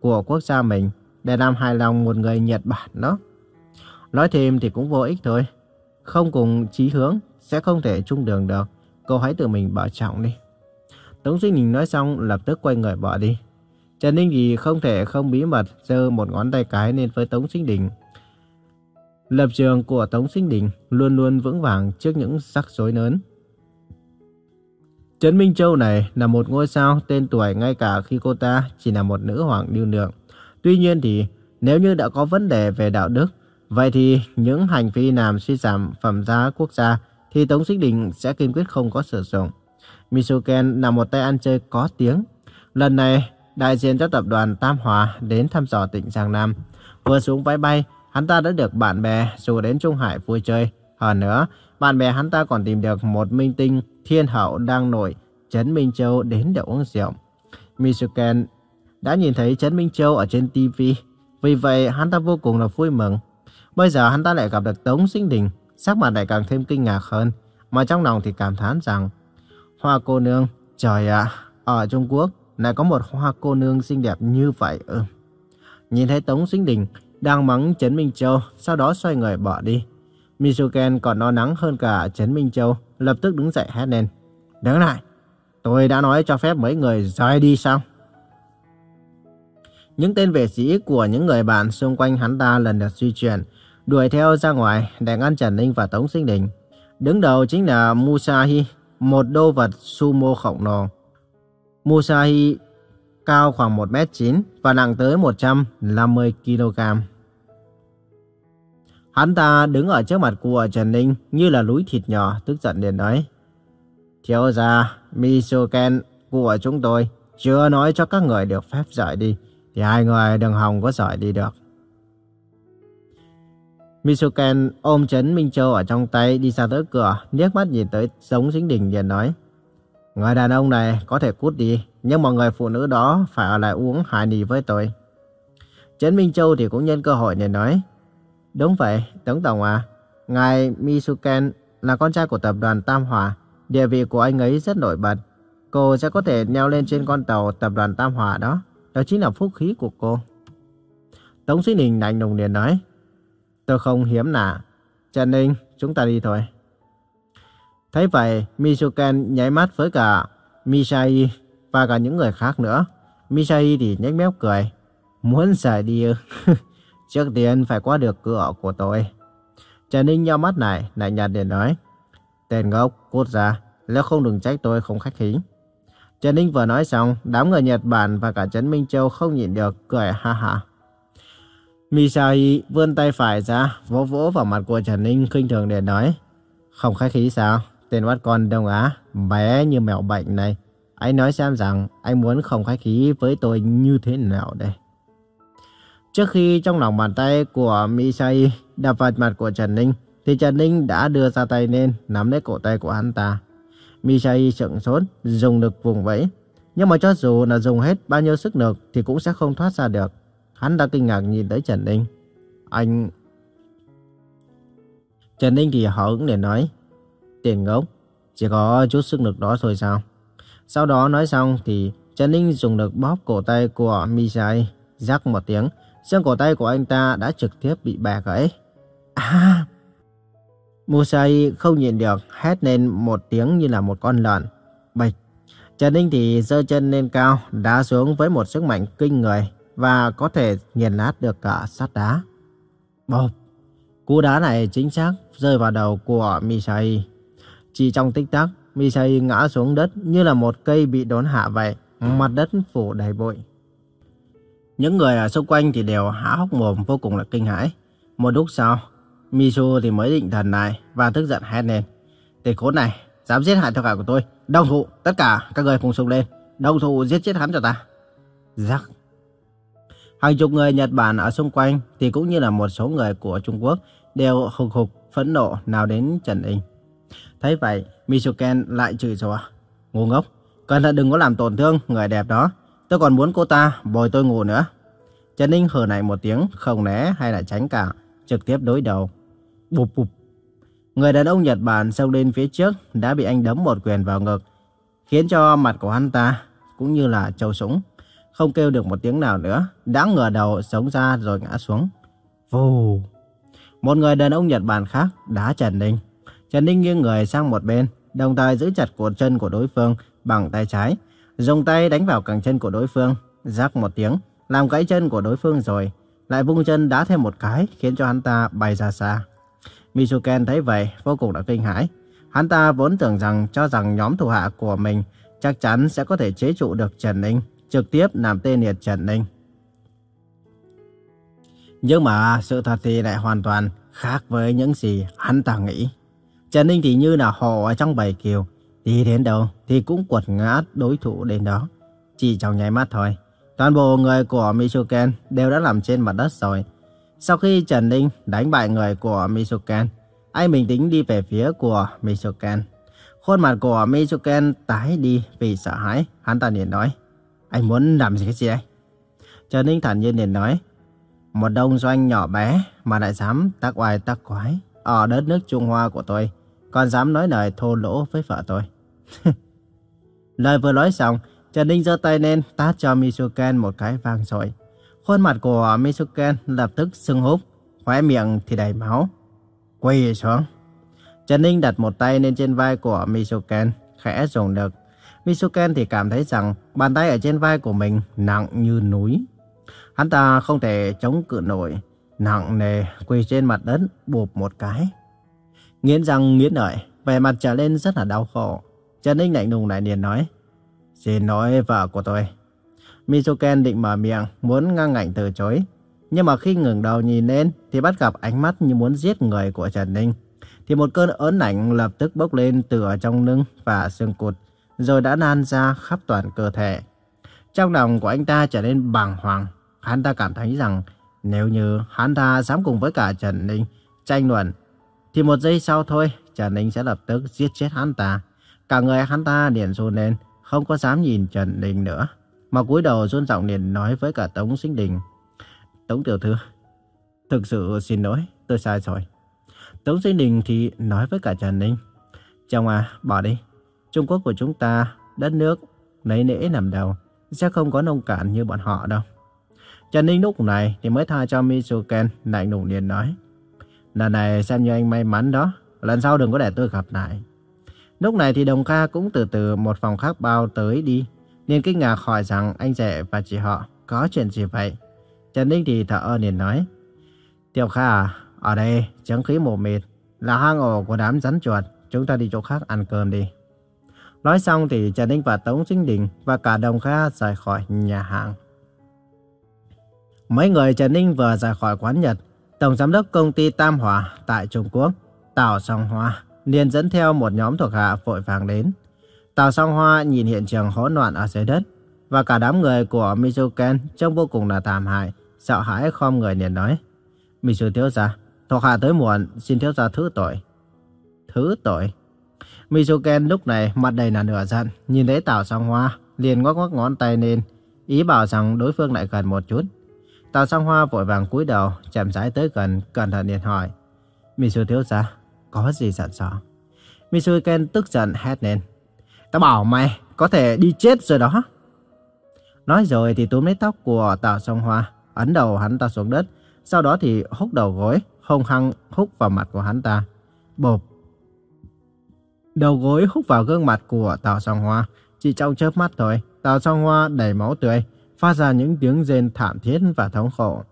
của quốc gia mình để làm hài lòng một người Nhật Bản đó. Nói thêm thì cũng vô ích thôi. Không cùng chí hướng sẽ không thể chung đường được. Cô hãy tự mình bảo trọng đi. Tống Duy Ninh nói xong lập tức quay người bỏ đi. Trần Ninh thì không thể không bí mật giơ một ngón tay cái lên với Tống Sinh Đình. Lập trường của Tống Sinh Đình luôn luôn vững vàng trước những rắc rối lớn. Trấn Minh Châu này là một ngôi sao tên tuổi ngay cả khi cô ta chỉ là một nữ hoàng điêu lượng. Tuy nhiên thì nếu như đã có vấn đề về đạo đức, vậy thì những hành vi làm suy giảm phẩm giá quốc gia thì Tống Sinh Đình sẽ kiên quyết không có sử dụng. Misuken là một tay ăn chơi có tiếng. Lần này, đại diện cho tập đoàn Tam Hòa đến thăm dò tỉnh Giang Nam. Vừa xuống máy bay, hắn ta đã được bạn bè rủ đến Trung Hải vui chơi. Hơn nữa, bạn bè hắn ta còn tìm được một minh tinh thiên hậu đang nổi Trấn Minh Châu đến để uống rượu. Misuken đã nhìn thấy Trấn Minh Châu ở trên TV, vì vậy hắn ta vô cùng là vui mừng. Bây giờ hắn ta lại gặp được Tống Sinh Đình, sắc mặt lại càng thêm kinh ngạc hơn, mà trong lòng thì cảm thán rằng Hoa cô nương, trời ạ, ở Trung Quốc lại có một hoa cô nương xinh đẹp như vậy ư. Nhìn thấy Tống Sinh Đình đang mắng Trấn Minh Châu, sau đó xoay người bỏ đi. Misuken còn no nắng hơn cả Trấn Minh Châu, lập tức đứng dậy hét lên. Đứng lại, tôi đã nói cho phép mấy người rời đi sao? Những tên vệ sĩ của những người bạn xung quanh hắn ta lần lượt di chuyển, đuổi theo ra ngoài để ngăn Trần Ninh và Tống Sinh Đình. Đứng đầu chính là Musahi, một đô vật sumo khổng lồ. Musahi cao khoảng 1m9 và nặng tới 150kg. Hắn ta đứng ở trước mặt của Trần Ninh như là núi thịt nhỏ, tức giận liền nói. Thiếu gia, Misoken của chúng tôi chưa nói cho các người được phép rời đi, thì hai người đừng hòng có rời đi được. Misoken ôm chấn Minh Châu ở trong tay đi ra tới cửa, liếc mắt nhìn tới giống dính đình liền nói. Người đàn ông này có thể cút đi, nhưng mà người phụ nữ đó phải ở lại uống hải nì với tôi. Trấn Minh Châu thì cũng nhân cơ hội này nói. Đúng vậy, Tống Tổng à, ngài Misuken là con trai của tập đoàn Tam Hòa, địa vị của anh ấy rất nổi bật. Cô sẽ có thể leo lên trên con tàu tập đoàn Tam Hòa đó, đó chính là phúc khí của cô. Tống Sĩ Ninh lạnh lùng liền nói. Tôi không hiếm nạ. Trần Ninh, chúng ta đi thôi. Thấy vậy, Misuken nháy mắt với cả Misai và cả những người khác nữa. Misai thì nhếch mép cười. Muốn rời đi ư? Trước tiên phải qua được cửa của tôi. Trần Ninh nhau mắt này, lại nhạt để nói. Tên ngốc, cút ra, nếu không đừng trách tôi không khách khí. Trần Ninh vừa nói xong, đám người Nhật Bản và cả Trấn Minh Châu không nhịn được, cười ha ha. Misai vươn tay phải ra, vỗ vỗ vào mặt của Trần Ninh khinh thường để nói. Không khách khí sao? Tên bắt con Đông Á, bé như mèo bệnh này. Anh nói xem rằng anh muốn không khách khí với tôi như thế nào đây? Trước khi trong lòng bàn tay của Misai đập vào mặt của Trần Ninh, thì Trần Ninh đã đưa ra tay lên nắm lấy cổ tay của hắn ta. Misai sững sốt, dùng lực vùng vẫy. Nhưng mà cho dù là dùng hết bao nhiêu sức lực thì cũng sẽ không thoát ra được. Hắn đã kinh ngạc nhìn tới Trần Ninh. Anh... Trần Ninh thì hở ứng để nói. Tiền ngốc, chỉ có chút sức lực đó thôi sao? Sau đó nói xong thì Trần Ninh dùng lực bóp cổ tay của Misai, rắc một tiếng. Xương cổ tay của anh ta đã trực tiếp bị bẻ gãy. À! Musai không nhìn được, hét lên một tiếng như là một con lợn. Bạch. Trần Ninh thì giơ chân lên cao, đá xuống với một sức mạnh kinh người và có thể nghiền nát được cả sắt đá. Bộp! Cú đá này chính xác rơi vào đầu của Misai. Chỉ trong tích tắc, Misai ngã xuống đất như là một cây bị đốn hạ vậy, mặt đất phủ đầy bụi. Những người ở xung quanh thì đều há hốc mồm vô cùng là kinh hãi. Một lúc sau, Misu thì mới định thần lại và tức giận hét lên. Tên khốn này, dám giết hại thuộc hạ của tôi. Đồng thủ, tất cả các người cùng xông lên. Đồng thủ giết chết hắn cho ta. Rắc. Hàng chục người Nhật Bản ở xung quanh thì cũng như là một số người của Trung Quốc đều hùng hục, phẫn nộ nào đến Trần đình. Thấy vậy, Misuken lại chửi rủa. Ngu ngốc, cẩn thận đừng có làm tổn thương người đẹp đó. Tôi còn muốn cô ta bồi tôi ngủ nữa. Trần Ninh hờ này một tiếng, không né hay là tránh cả, trực tiếp đối đầu. Bụp bụp. Người đàn ông Nhật Bản xông lên phía trước đã bị anh đấm một quyền vào ngực, khiến cho mặt của hắn ta cũng như là trâu súng, không kêu được một tiếng nào nữa, đã ngửa đầu sống ra rồi ngã xuống. Vù. Một người đàn ông Nhật Bản khác đá Trần Ninh. Trần Ninh nghiêng người sang một bên, đồng thời giữ chặt cột chân của đối phương bằng tay trái, dùng tay đánh vào cẳng chân của đối phương, rắc một tiếng, làm gãy chân của đối phương rồi, lại vung chân đá thêm một cái khiến cho hắn ta bay ra xa. Misuken thấy vậy vô cùng đã kinh hãi. Hắn ta vốn tưởng rằng cho rằng nhóm thủ hạ của mình chắc chắn sẽ có thể chế trụ được Trần Ninh, trực tiếp làm tê liệt Trần Ninh. Nhưng mà sự thật thì lại hoàn toàn khác với những gì hắn ta nghĩ. Trần Ninh thì như là hồ ở trong bầy kiều, đi đến đâu thì cũng quật ngã đối thủ đến đó. Chỉ trong nháy mắt thôi, toàn bộ người của Michoken đều đã nằm trên mặt đất rồi. Sau khi Trần Ninh đánh bại người của Michoken, anh bình tĩnh đi về phía của Michoken. Khuôn mặt của Michoken tái đi vì sợ hãi, hắn ta liền nói, anh muốn làm gì cái gì đây? Trần Ninh thản nhiên liền nói, một đông doanh nhỏ bé mà lại dám tác oai tác quái ở đất nước Trung Hoa của tôi, còn dám nói lời thô lỗ với vợ tôi. lời vừa nói xong, Trần Ninh giơ tay lên tát cho Mitsuken một cái vang rồi. Khuôn mặt của Mitsuken lập tức sưng húp, khóe miệng thì đầy máu. Quỳ xuống. Trần Ninh đặt một tay lên trên vai của Mitsuken, khẽ dùng lực. Mitsuken thì cảm thấy rằng bàn tay ở trên vai của mình nặng như núi. Hắn ta không thể chống cự nổi, nặng nề quỳ trên mặt đất bụp một cái. Nghiến răng nghiến lợi, vẻ mặt trở lên rất là đau khổ. Trần Ninh lạnh lùng lại liền nói, Xin lỗi vợ của tôi. Mizuken định mở miệng, muốn ngang ngạnh từ chối. Nhưng mà khi ngừng đầu nhìn lên thì bắt gặp ánh mắt như muốn giết người của Trần Ninh. Thì một cơn ớn lạnh lập tức bốc lên từ ở trong lưng và xương cụt, rồi đã lan ra khắp toàn cơ thể. Trong lòng của anh ta trở nên bàng hoàng. Hắn ta cảm thấy rằng nếu như hắn ta dám cùng với cả Trần Ninh tranh luận, thì một giây sau thôi Trần Ninh sẽ lập tức giết chết hắn ta. Cả người hắn ta liền run lên, không có dám nhìn Trần Ninh nữa. Mà cúi đầu run giọng liền nói với cả Tống Sinh Đình. Tống Tiểu Thư, thực sự xin lỗi, tôi sai rồi. Tống Sinh Đình thì nói với cả Trần Ninh. Chồng à, bỏ đi. Trung Quốc của chúng ta, đất nước, lấy nễ nằm đầu, sẽ không có nông cạn như bọn họ đâu. Trần Ninh lúc này thì mới tha cho Mitsuken lạnh lùng liền nói. Lần này xem như anh may mắn đó, lần sau đừng có để tôi gặp lại. Lúc này thì Đồng Kha cũng từ từ một phòng khác bao tới đi, nên kinh ngạc hỏi rằng anh rể và chị họ có chuyện gì vậy. Trần Ninh thì thở ơ liền nói. Tiểu Kha à, ở đây chứng khí mù mịt, là hang ổ của đám rắn chuột, chúng ta đi chỗ khác ăn cơm đi. Nói xong thì Trần Ninh và Tống Sinh Đình và cả Đồng Kha rời khỏi nhà hàng. Mấy người Trần Ninh vừa rời khỏi quán Nhật, Tổng Giám đốc công ty Tam Hòa tại Trung Quốc, Tào Song Hoa, liền dẫn theo một nhóm thuộc hạ vội vàng đến. Tào Song Hoa nhìn hiện trường hỗn loạn ở dưới đất, và cả đám người của Mizuken trông vô cùng là thảm hại, sợ hãi khom người liền nói. Mizu thiếu gia, thuộc hạ tới muộn, xin thiếu gia thứ tội. Thứ tội? Mizuken lúc này mặt đầy là nửa giận, nhìn thấy Tào Song Hoa, liền ngoắc ngoắc ngón tay lên, ý bảo rằng đối phương lại gần một chút. Tào Song Hoa vội vàng cúi đầu, chậm rãi tới gần, cẩn thận liền hỏi. Mizu thiếu gia, có gì dặn dò? Mitsuken tức giận hét lên. Ta bảo mày, có thể đi chết rồi đó. Nói rồi thì túm lấy tóc của Tào Song Hoa, ấn đầu hắn ta xuống đất, sau đó thì húc đầu gối, hung hăng húc vào mặt của hắn ta. Bộp. Đầu gối húc vào gương mặt của Tào Song Hoa, chỉ trong chớp mắt thôi, Tào Song Hoa đầy máu tươi, phát ra những tiếng rên thảm thiết và thống khổ.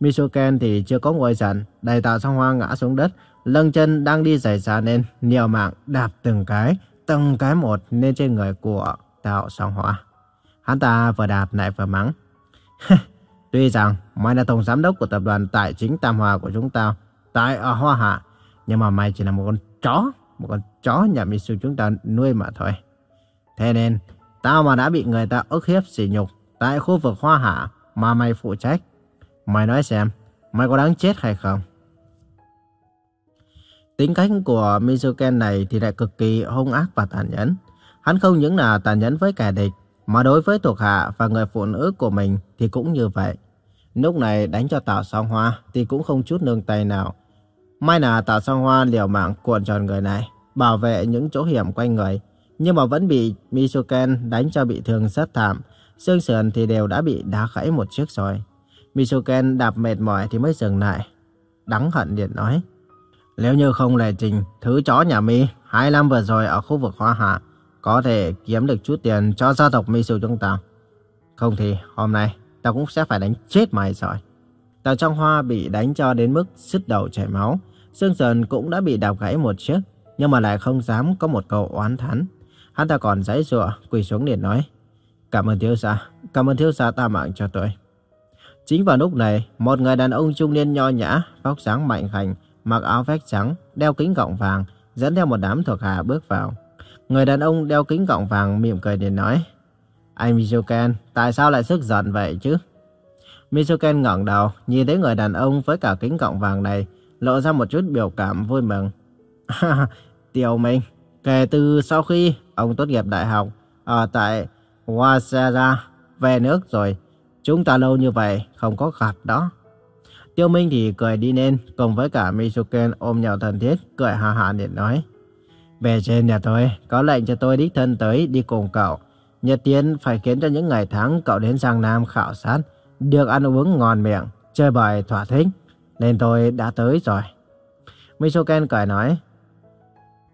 Misuken thì chưa có ngồi giận, đầy Tào Song Hoa ngã xuống đất, lưng chân đang đi giày ra nên, nhiều mạng đạp từng cái, từng cái một lên trên người của Tào Song Hoa. Hắn ta vừa đạp lại vừa mắng. Tuy rằng mày là tổng giám đốc của tập đoàn tài chính Tam Hòa của chúng ta, tại ở Hoa Hạ, nhưng mà mày chỉ là một con chó, một con chó nhà Mitsu chúng ta nuôi mà thôi. Thế nên, tao mà đã bị người ta ức hiếp sỉ nhục tại khu vực Hoa Hạ mà mày phụ trách. Mày nói xem, mày có đáng chết hay không? Tính cách của Mizuken này thì lại cực kỳ hung ác và tàn nhẫn. Hắn không những là tàn nhẫn với kẻ địch, mà đối với thuộc hạ và người phụ nữ của mình thì cũng như vậy. Lúc này đánh cho Tào Song Hoa thì cũng không chút nương tay nào. May là Tào Song Hoa liều mạng cuộn tròn người này, bảo vệ những chỗ hiểm quanh người. Nhưng mà vẫn bị Mizuken đánh cho bị thương rất thảm. Xương sườn thì đều đã bị đá gãy một chiếc rồi. Mizuken đạp mệt mỏi thì mới dừng lại. Đắng hận liền nói. Nếu như không lệ trình, thứ chó nhà mi, hai năm vừa rồi ở khu vực Hoa Hạ, có thể kiếm được chút tiền cho gia tộc Misu chúng ta. Không thì hôm nay tao cũng sẽ phải đánh chết mày rồi. Tào trong hoa bị đánh cho đến mức sứt đầu chảy máu. Sương Sơn cũng đã bị đạp gãy một chiếc, nhưng mà lại không dám có một câu oán thán. Hắn ta còn giãy giụa quỳ xuống liền nói: "Cảm ơn thiếu gia, cảm ơn thiếu gia tha mạng cho tôi." Chính vào lúc này, một người đàn ông trung niên nho nhã, vóc dáng mạnh khảnh, mặc áo vest trắng, đeo kính gọng vàng, dẫn theo một đám thuộc hạ bước vào. Người đàn ông đeo kính gọng vàng mỉm cười để nói. Anh Mizuken, tại sao lại sức giận vậy chứ? Mizuken ngẩng đầu, nhìn thấy người đàn ông với cả kính gọng vàng này, lộ ra một chút biểu cảm vui mừng. Tiểu Minh, kể từ sau khi ông tốt nghiệp đại học ở tại Waseda về nước rồi, chúng ta lâu như vậy không có gặp đó. Tiêu Minh thì cười đi lên, cùng với cả Mizuken ôm nhau thân thiết, cười hà hà để nói. Về trên nhà tôi, có lệnh cho tôi đích thân tới đi cùng cậu. Nhật Tiến phải khiến cho những ngày tháng cậu đến Giang Nam khảo sát, được ăn uống ngon miệng, chơi bời thỏa thích. Nên tôi đã tới rồi. Michoken cười nói,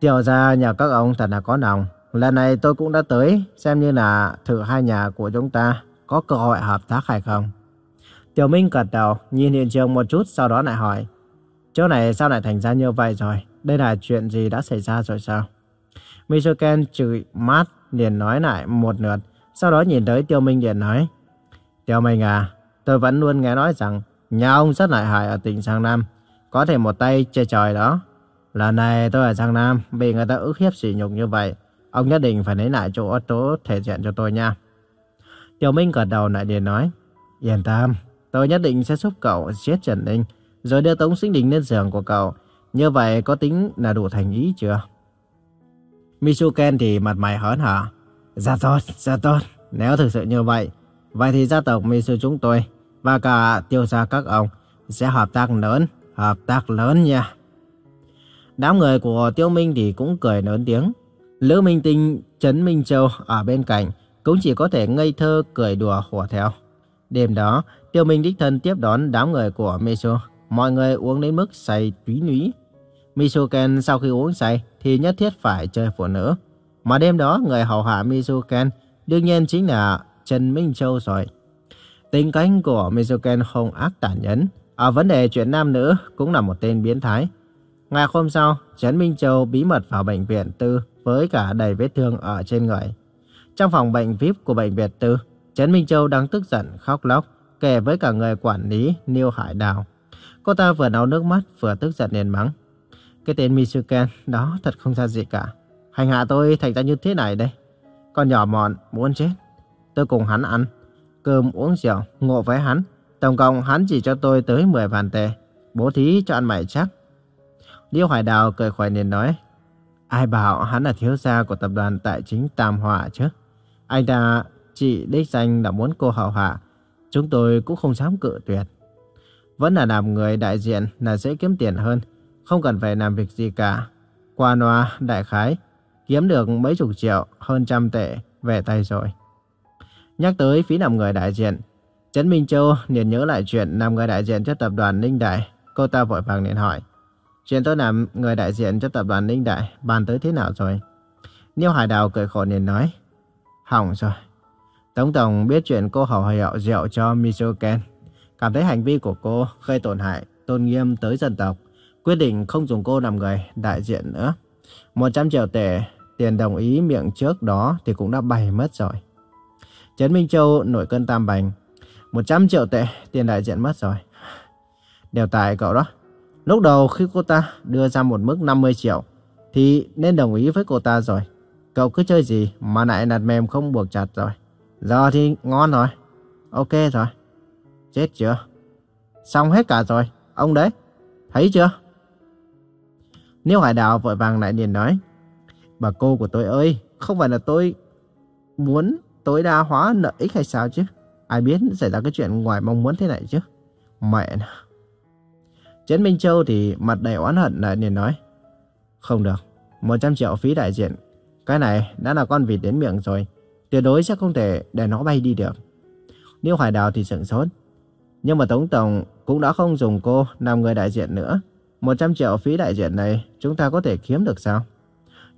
Tiểu ra nhà các ông thật là có lòng. Lần này tôi cũng đã tới, xem như là thử hai nhà của chúng ta có cơ hội hợp tác hay không. Tiểu Minh gật đầu, nhìn hiện trường một chút, sau đó lại hỏi, Chỗ này sao lại thành ra như vậy rồi? Đây là chuyện gì đã xảy ra rồi sao? Michoken chửi mát liền nói lại một lượt. Sau đó nhìn tới Tiêu Minh liền nói. Tiêu Minh à, tôi vẫn luôn nghe nói rằng nhà ông rất lợi hại ở tỉnh Giang Nam. Có thể một tay che trời đó. Lần này tôi ở Giang Nam bị người ta ức hiếp sỉ nhục như vậy. Ông nhất định phải lấy lại chỗ tố thể diện cho tôi nha. Tiêu Minh gật đầu lại liền nói. Yên tâm, tôi nhất định sẽ giúp cậu giết Trần Ninh. Rồi đưa Tống Sinh Đình lên giường của cậu. Như vậy có tính là đủ thành ý chưa? Michuken thì mặt mày hớn hở. Dạ tốt, dạ tốt. Nếu thực sự như vậy, vậy thì gia tộc Misu chúng tôi và cả tiêu gia các ông sẽ hợp tác lớn, hợp tác lớn nha. Đám người của Tiêu Minh thì cũng cười lớn tiếng. Lữ Minh Tinh, Trấn Minh Châu ở bên cạnh cũng chỉ có thể ngây thơ cười đùa hùa theo. Đêm đó, Tiêu Minh đích thân tiếp đón đám người của Miso. Mọi người uống đến mức say túy núy. Misuken sau khi uống say thì nhất thiết phải chơi phụ nữ. Mà đêm đó người hầu hạ Misuken đương nhiên chính là Trần Minh Châu rồi. Tính cách của Misuken hung ác tàn nhẫn. Ở vấn đề chuyện nam nữ cũng là một tên biến thái. Ngày hôm sau, Trần Minh Châu bí mật vào bệnh viện tư với cả đầy vết thương ở trên người. Trong phòng bệnh VIP của bệnh viện tư, Trần Minh Châu đang tức giận khóc lóc kể với cả người quản lý Niêu Hải Đào. Cô ta vừa nấu nước mắt vừa tức giận liền mắng. Cái tên Misuken đó thật không ra gì cả. Hành hạ tôi thành ra như thế này đây. Con nhỏ mọn muốn chết. Tôi cùng hắn ăn. Cơm uống rượu, ngộ với hắn. Tổng cộng hắn chỉ cho tôi tới 10 vạn tệ. Bố thí cho ăn mày chắc. Liêu Hải Đào cười khỏi liền nói. Ai bảo hắn là thiếu gia của tập đoàn tài chính Tam Hòa chứ? Anh ta chỉ đích danh là muốn cô hậu hạ. Chúng tôi cũng không dám cự tuyệt. Vẫn là làm người đại diện là dễ kiếm tiền hơn. Không cần phải làm việc gì cả. Qua loa, đại khái, kiếm được mấy chục triệu, hơn trăm tệ, về tay rồi. Nhắc tới phí làm người đại diện, Trấn Minh Châu liền nhớ lại chuyện làm người đại diện cho tập đoàn Ninh Đại. Cô ta vội vàng liền hỏi. Chuyện tôi làm người đại diện cho tập đoàn Ninh Đại bàn tới thế nào rồi? Niêu Hải Đào cười khổ liền nói. Hỏng rồi. Tống Tổng biết chuyện cô hầu hiệu rượu cho Michoken. Cảm thấy hành vi của cô gây tổn hại, tôn nghiêm tới dân tộc. Quyết định không dùng cô làm người đại diện nữa. 100 triệu tệ, tiền đồng ý miệng trước đó thì cũng đã bay mất rồi. Trấn Minh Châu nổi cơn tam bành. 100 triệu tệ, tiền đại diện mất rồi. Đều tại cậu đó. Lúc đầu khi cô ta đưa ra một mức 50 triệu, thì nên đồng ý với cô ta rồi. Cậu cứ chơi gì mà lại nạt mềm không buộc chặt rồi. Giờ thì ngon rồi. Ok rồi. Chết chưa? Xong hết cả rồi. Ông đấy. Thấy chưa? Niêu Hải Đào vội vàng lại liền nói. Bà cô của tôi ơi, không phải là tôi muốn tối đa hóa lợi ích hay sao chứ? Ai biết xảy ra cái chuyện ngoài mong muốn thế này chứ? Mẹ nào. Trấn Minh Châu thì mặt đầy oán hận lại liền nói. Không được, 100 triệu phí đại diện. Cái này đã là con vịt đến miệng rồi. Tuyệt đối sẽ không thể để nó bay đi được. Liêu Hoài Đào thì sửng sốt. Nhưng mà Tống Tổng cũng đã không dùng cô làm người đại diện nữa. 100 triệu phí đại diện này chúng ta có thể kiếm được sao?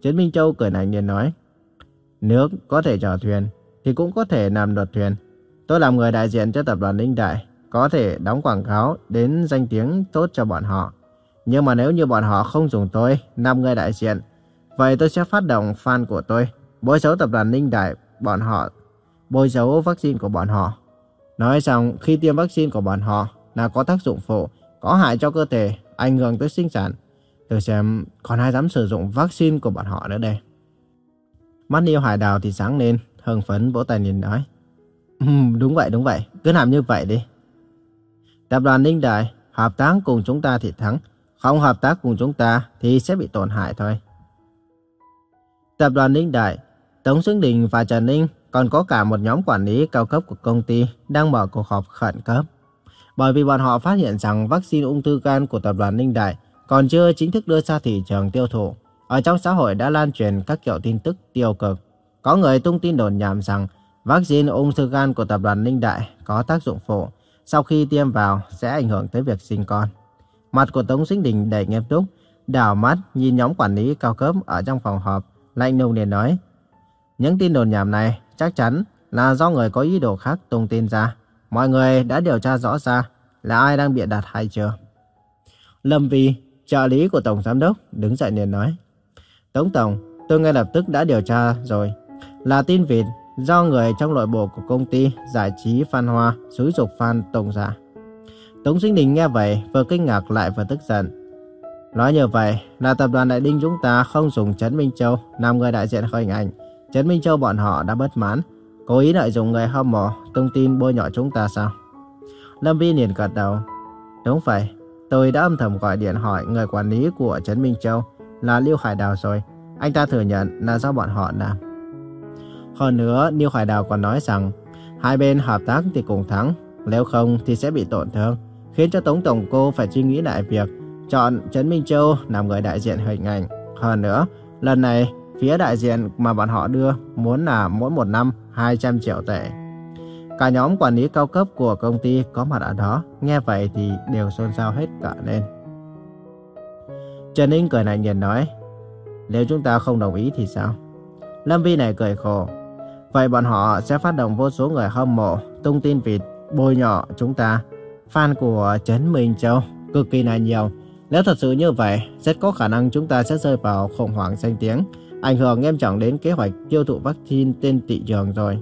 Trấn Minh Châu cười lạnh nhiên nói. Nước có thể chở thuyền thì cũng có thể làm luật thuyền. Tôi làm người đại diện cho tập đoàn Linh Đại có thể đóng quảng cáo đến danh tiếng tốt cho bọn họ. Nhưng mà nếu như bọn họ không dùng tôi làm người đại diện, vậy tôi sẽ phát động fan của tôi, bôi xấu tập đoàn linh Đại bọn họ, bôi dấu vaccine của bọn họ. Nói rằng khi tiêm vaccine của bọn họ là có tác dụng phụ, có hại cho cơ thể, ảnh hưởng tới sinh sản. Tôi xem còn ai dám sử dụng vaccine của bọn họ nữa đây. Mắt yêu hải đào thì sáng lên, hưng phấn vỗ tay nhìn nói. Um, đúng vậy, đúng vậy, cứ làm như vậy đi. Tập đoàn Ninh Đại hợp tác cùng chúng ta thì thắng, không hợp tác cùng chúng ta thì sẽ bị tổn hại thôi. Tập đoàn Ninh Đại, Tống Xuân Đình và Trần Ninh còn có cả một nhóm quản lý cao cấp của công ty đang mở cuộc họp khẩn cấp. Bởi vì bọn họ phát hiện rằng vaccine ung thư gan của tập đoàn Ninh Đại còn chưa chính thức đưa ra thị trường tiêu thụ. Ở trong xã hội đã lan truyền các kiểu tin tức tiêu cực. Có người tung tin đồn nhảm rằng vaccine ung thư gan của tập đoàn Ninh Đại có tác dụng phụ, sau khi tiêm vào sẽ ảnh hưởng tới việc sinh con. Mặt của Tống Sinh Đình đầy nghiêm túc, đảo mắt nhìn nhóm quản lý cao cấp ở trong phòng họp, lạnh lùng liền nói. Những tin đồn nhảm này chắc chắn là do người có ý đồ khác tung tin ra. Mọi người đã điều tra rõ ra là ai đang bịa đặt hay chưa. Lâm Vi, trợ lý của Tổng Giám Đốc, đứng dậy liền nói. Tống Tổng, tôi ngay lập tức đã điều tra rồi. Là tin vịt do người trong nội bộ của công ty giải trí Phan Hoa xúi dục Phan tổng giả. Tống Sinh Đình nghe vậy vừa kinh ngạc lại vừa tức giận. Nói như vậy là tập đoàn Đại Đinh chúng ta không dùng Trấn Minh Châu làm người đại diện khởi ảnh. Trấn Minh Châu bọn họ đã bất mãn, cố ý lợi dụng người hâm mộ thông tin bôi nhọ chúng ta sao? Lâm Vi liền gật đầu. Đúng vậy, tôi đã âm thầm gọi điện hỏi người quản lý của Trấn Minh Châu là Lưu Hải Đào rồi. Anh ta thừa nhận là do bọn họ làm. Hơn nữa, Lưu Hải Đào còn nói rằng hai bên hợp tác thì cùng thắng, nếu không thì sẽ bị tổn thương, khiến cho Tống Tổng cô phải suy nghĩ lại việc chọn Trấn Minh Châu làm người đại diện hình ảnh. Hơn nữa, lần này phía đại diện mà bọn họ đưa muốn là mỗi một năm 200 triệu tệ. Cả nhóm quản lý cao cấp của công ty có mặt ở đó, nghe vậy thì đều xôn xao hết cả lên. Trần Ninh cười lạnh nhìn nói, nếu chúng ta không đồng ý thì sao? Lâm Vi này cười khổ, vậy bọn họ sẽ phát động vô số người hâm mộ, tung tin vịt, bôi nhọ chúng ta. Fan của Trấn Minh Châu cực kỳ là nhiều. Nếu thật sự như vậy, rất có khả năng chúng ta sẽ rơi vào khủng hoảng danh tiếng, ảnh hưởng nghiêm trọng đến kế hoạch tiêu thụ vaccine trên thị trường rồi.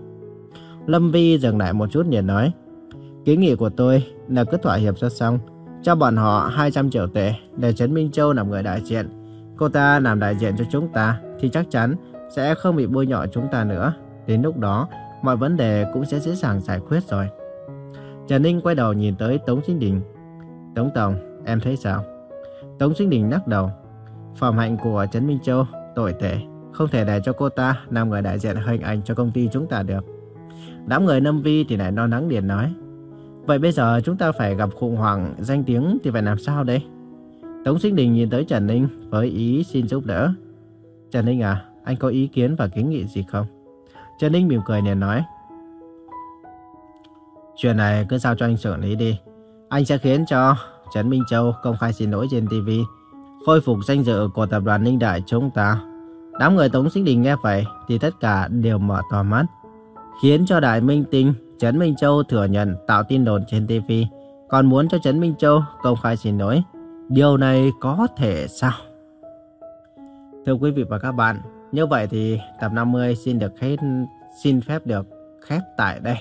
Lâm Vi dừng lại một chút liền nói, kiến nghị của tôi là cứ thỏa hiệp cho xong, cho bọn họ 200 triệu tệ để Trấn Minh Châu làm người đại diện. Cô ta làm đại diện cho chúng ta thì chắc chắn sẽ không bị bôi nhọ chúng ta nữa. Đến lúc đó, mọi vấn đề cũng sẽ dễ dàng giải quyết rồi. Trần Ninh quay đầu nhìn tới Tống Sinh Đình. Tống Tổng, em thấy sao? Tống Sinh Đình lắc đầu. Phẩm hạnh của Trấn Minh Châu tồi tệ. Không thể để cho cô ta làm người đại diện hình ảnh cho công ty chúng ta được. Đám người nâm Vi thì lại lo nắng liền nói. Vậy bây giờ chúng ta phải gặp khủng hoảng danh tiếng thì phải làm sao đây? Tống Sinh Đình nhìn tới Trần Ninh với ý xin giúp đỡ. Trần Ninh à, anh có ý kiến và kiến nghị gì không? Trần Ninh mỉm cười liền nói. Chuyện này cứ giao cho anh xử lý đi. Anh sẽ khiến cho Trần Minh Châu công khai xin lỗi trên TV, khôi phục danh dự của tập đoàn Ninh Đại chúng ta. Đám người Tống Sinh Đình nghe vậy thì tất cả đều mở to mắt, khiến cho Đại Minh Tinh Trấn Minh Châu thừa nhận tạo tin đồn trên TV, còn muốn cho Trấn Minh Châu công khai xin lỗi. Điều này có thể sao? Thưa quý vị và các bạn, như vậy thì tập 50 xin được hết xin phép được khép tại đây.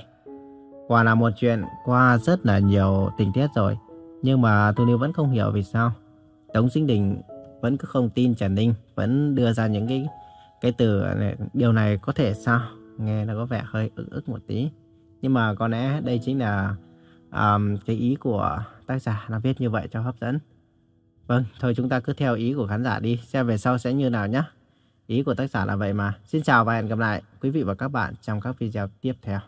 Quả là một chuyện qua rất là nhiều tình tiết rồi, nhưng mà tôi vẫn không hiểu vì sao Tống Sinh Đình vẫn cứ không tin Trần Ninh, vẫn đưa ra những cái cái từ à, này, điều này có thể sao? Nghe nó có vẻ hơi ức ức một tí. Nhưng mà có lẽ đây chính là um, cái ý của tác giả là viết như vậy cho hấp dẫn. Vâng, thôi chúng ta cứ theo ý của khán giả đi, xem về sau sẽ như nào nhé. Ý của tác giả là vậy mà. Xin chào và hẹn gặp lại quý vị và các bạn trong các video tiếp theo.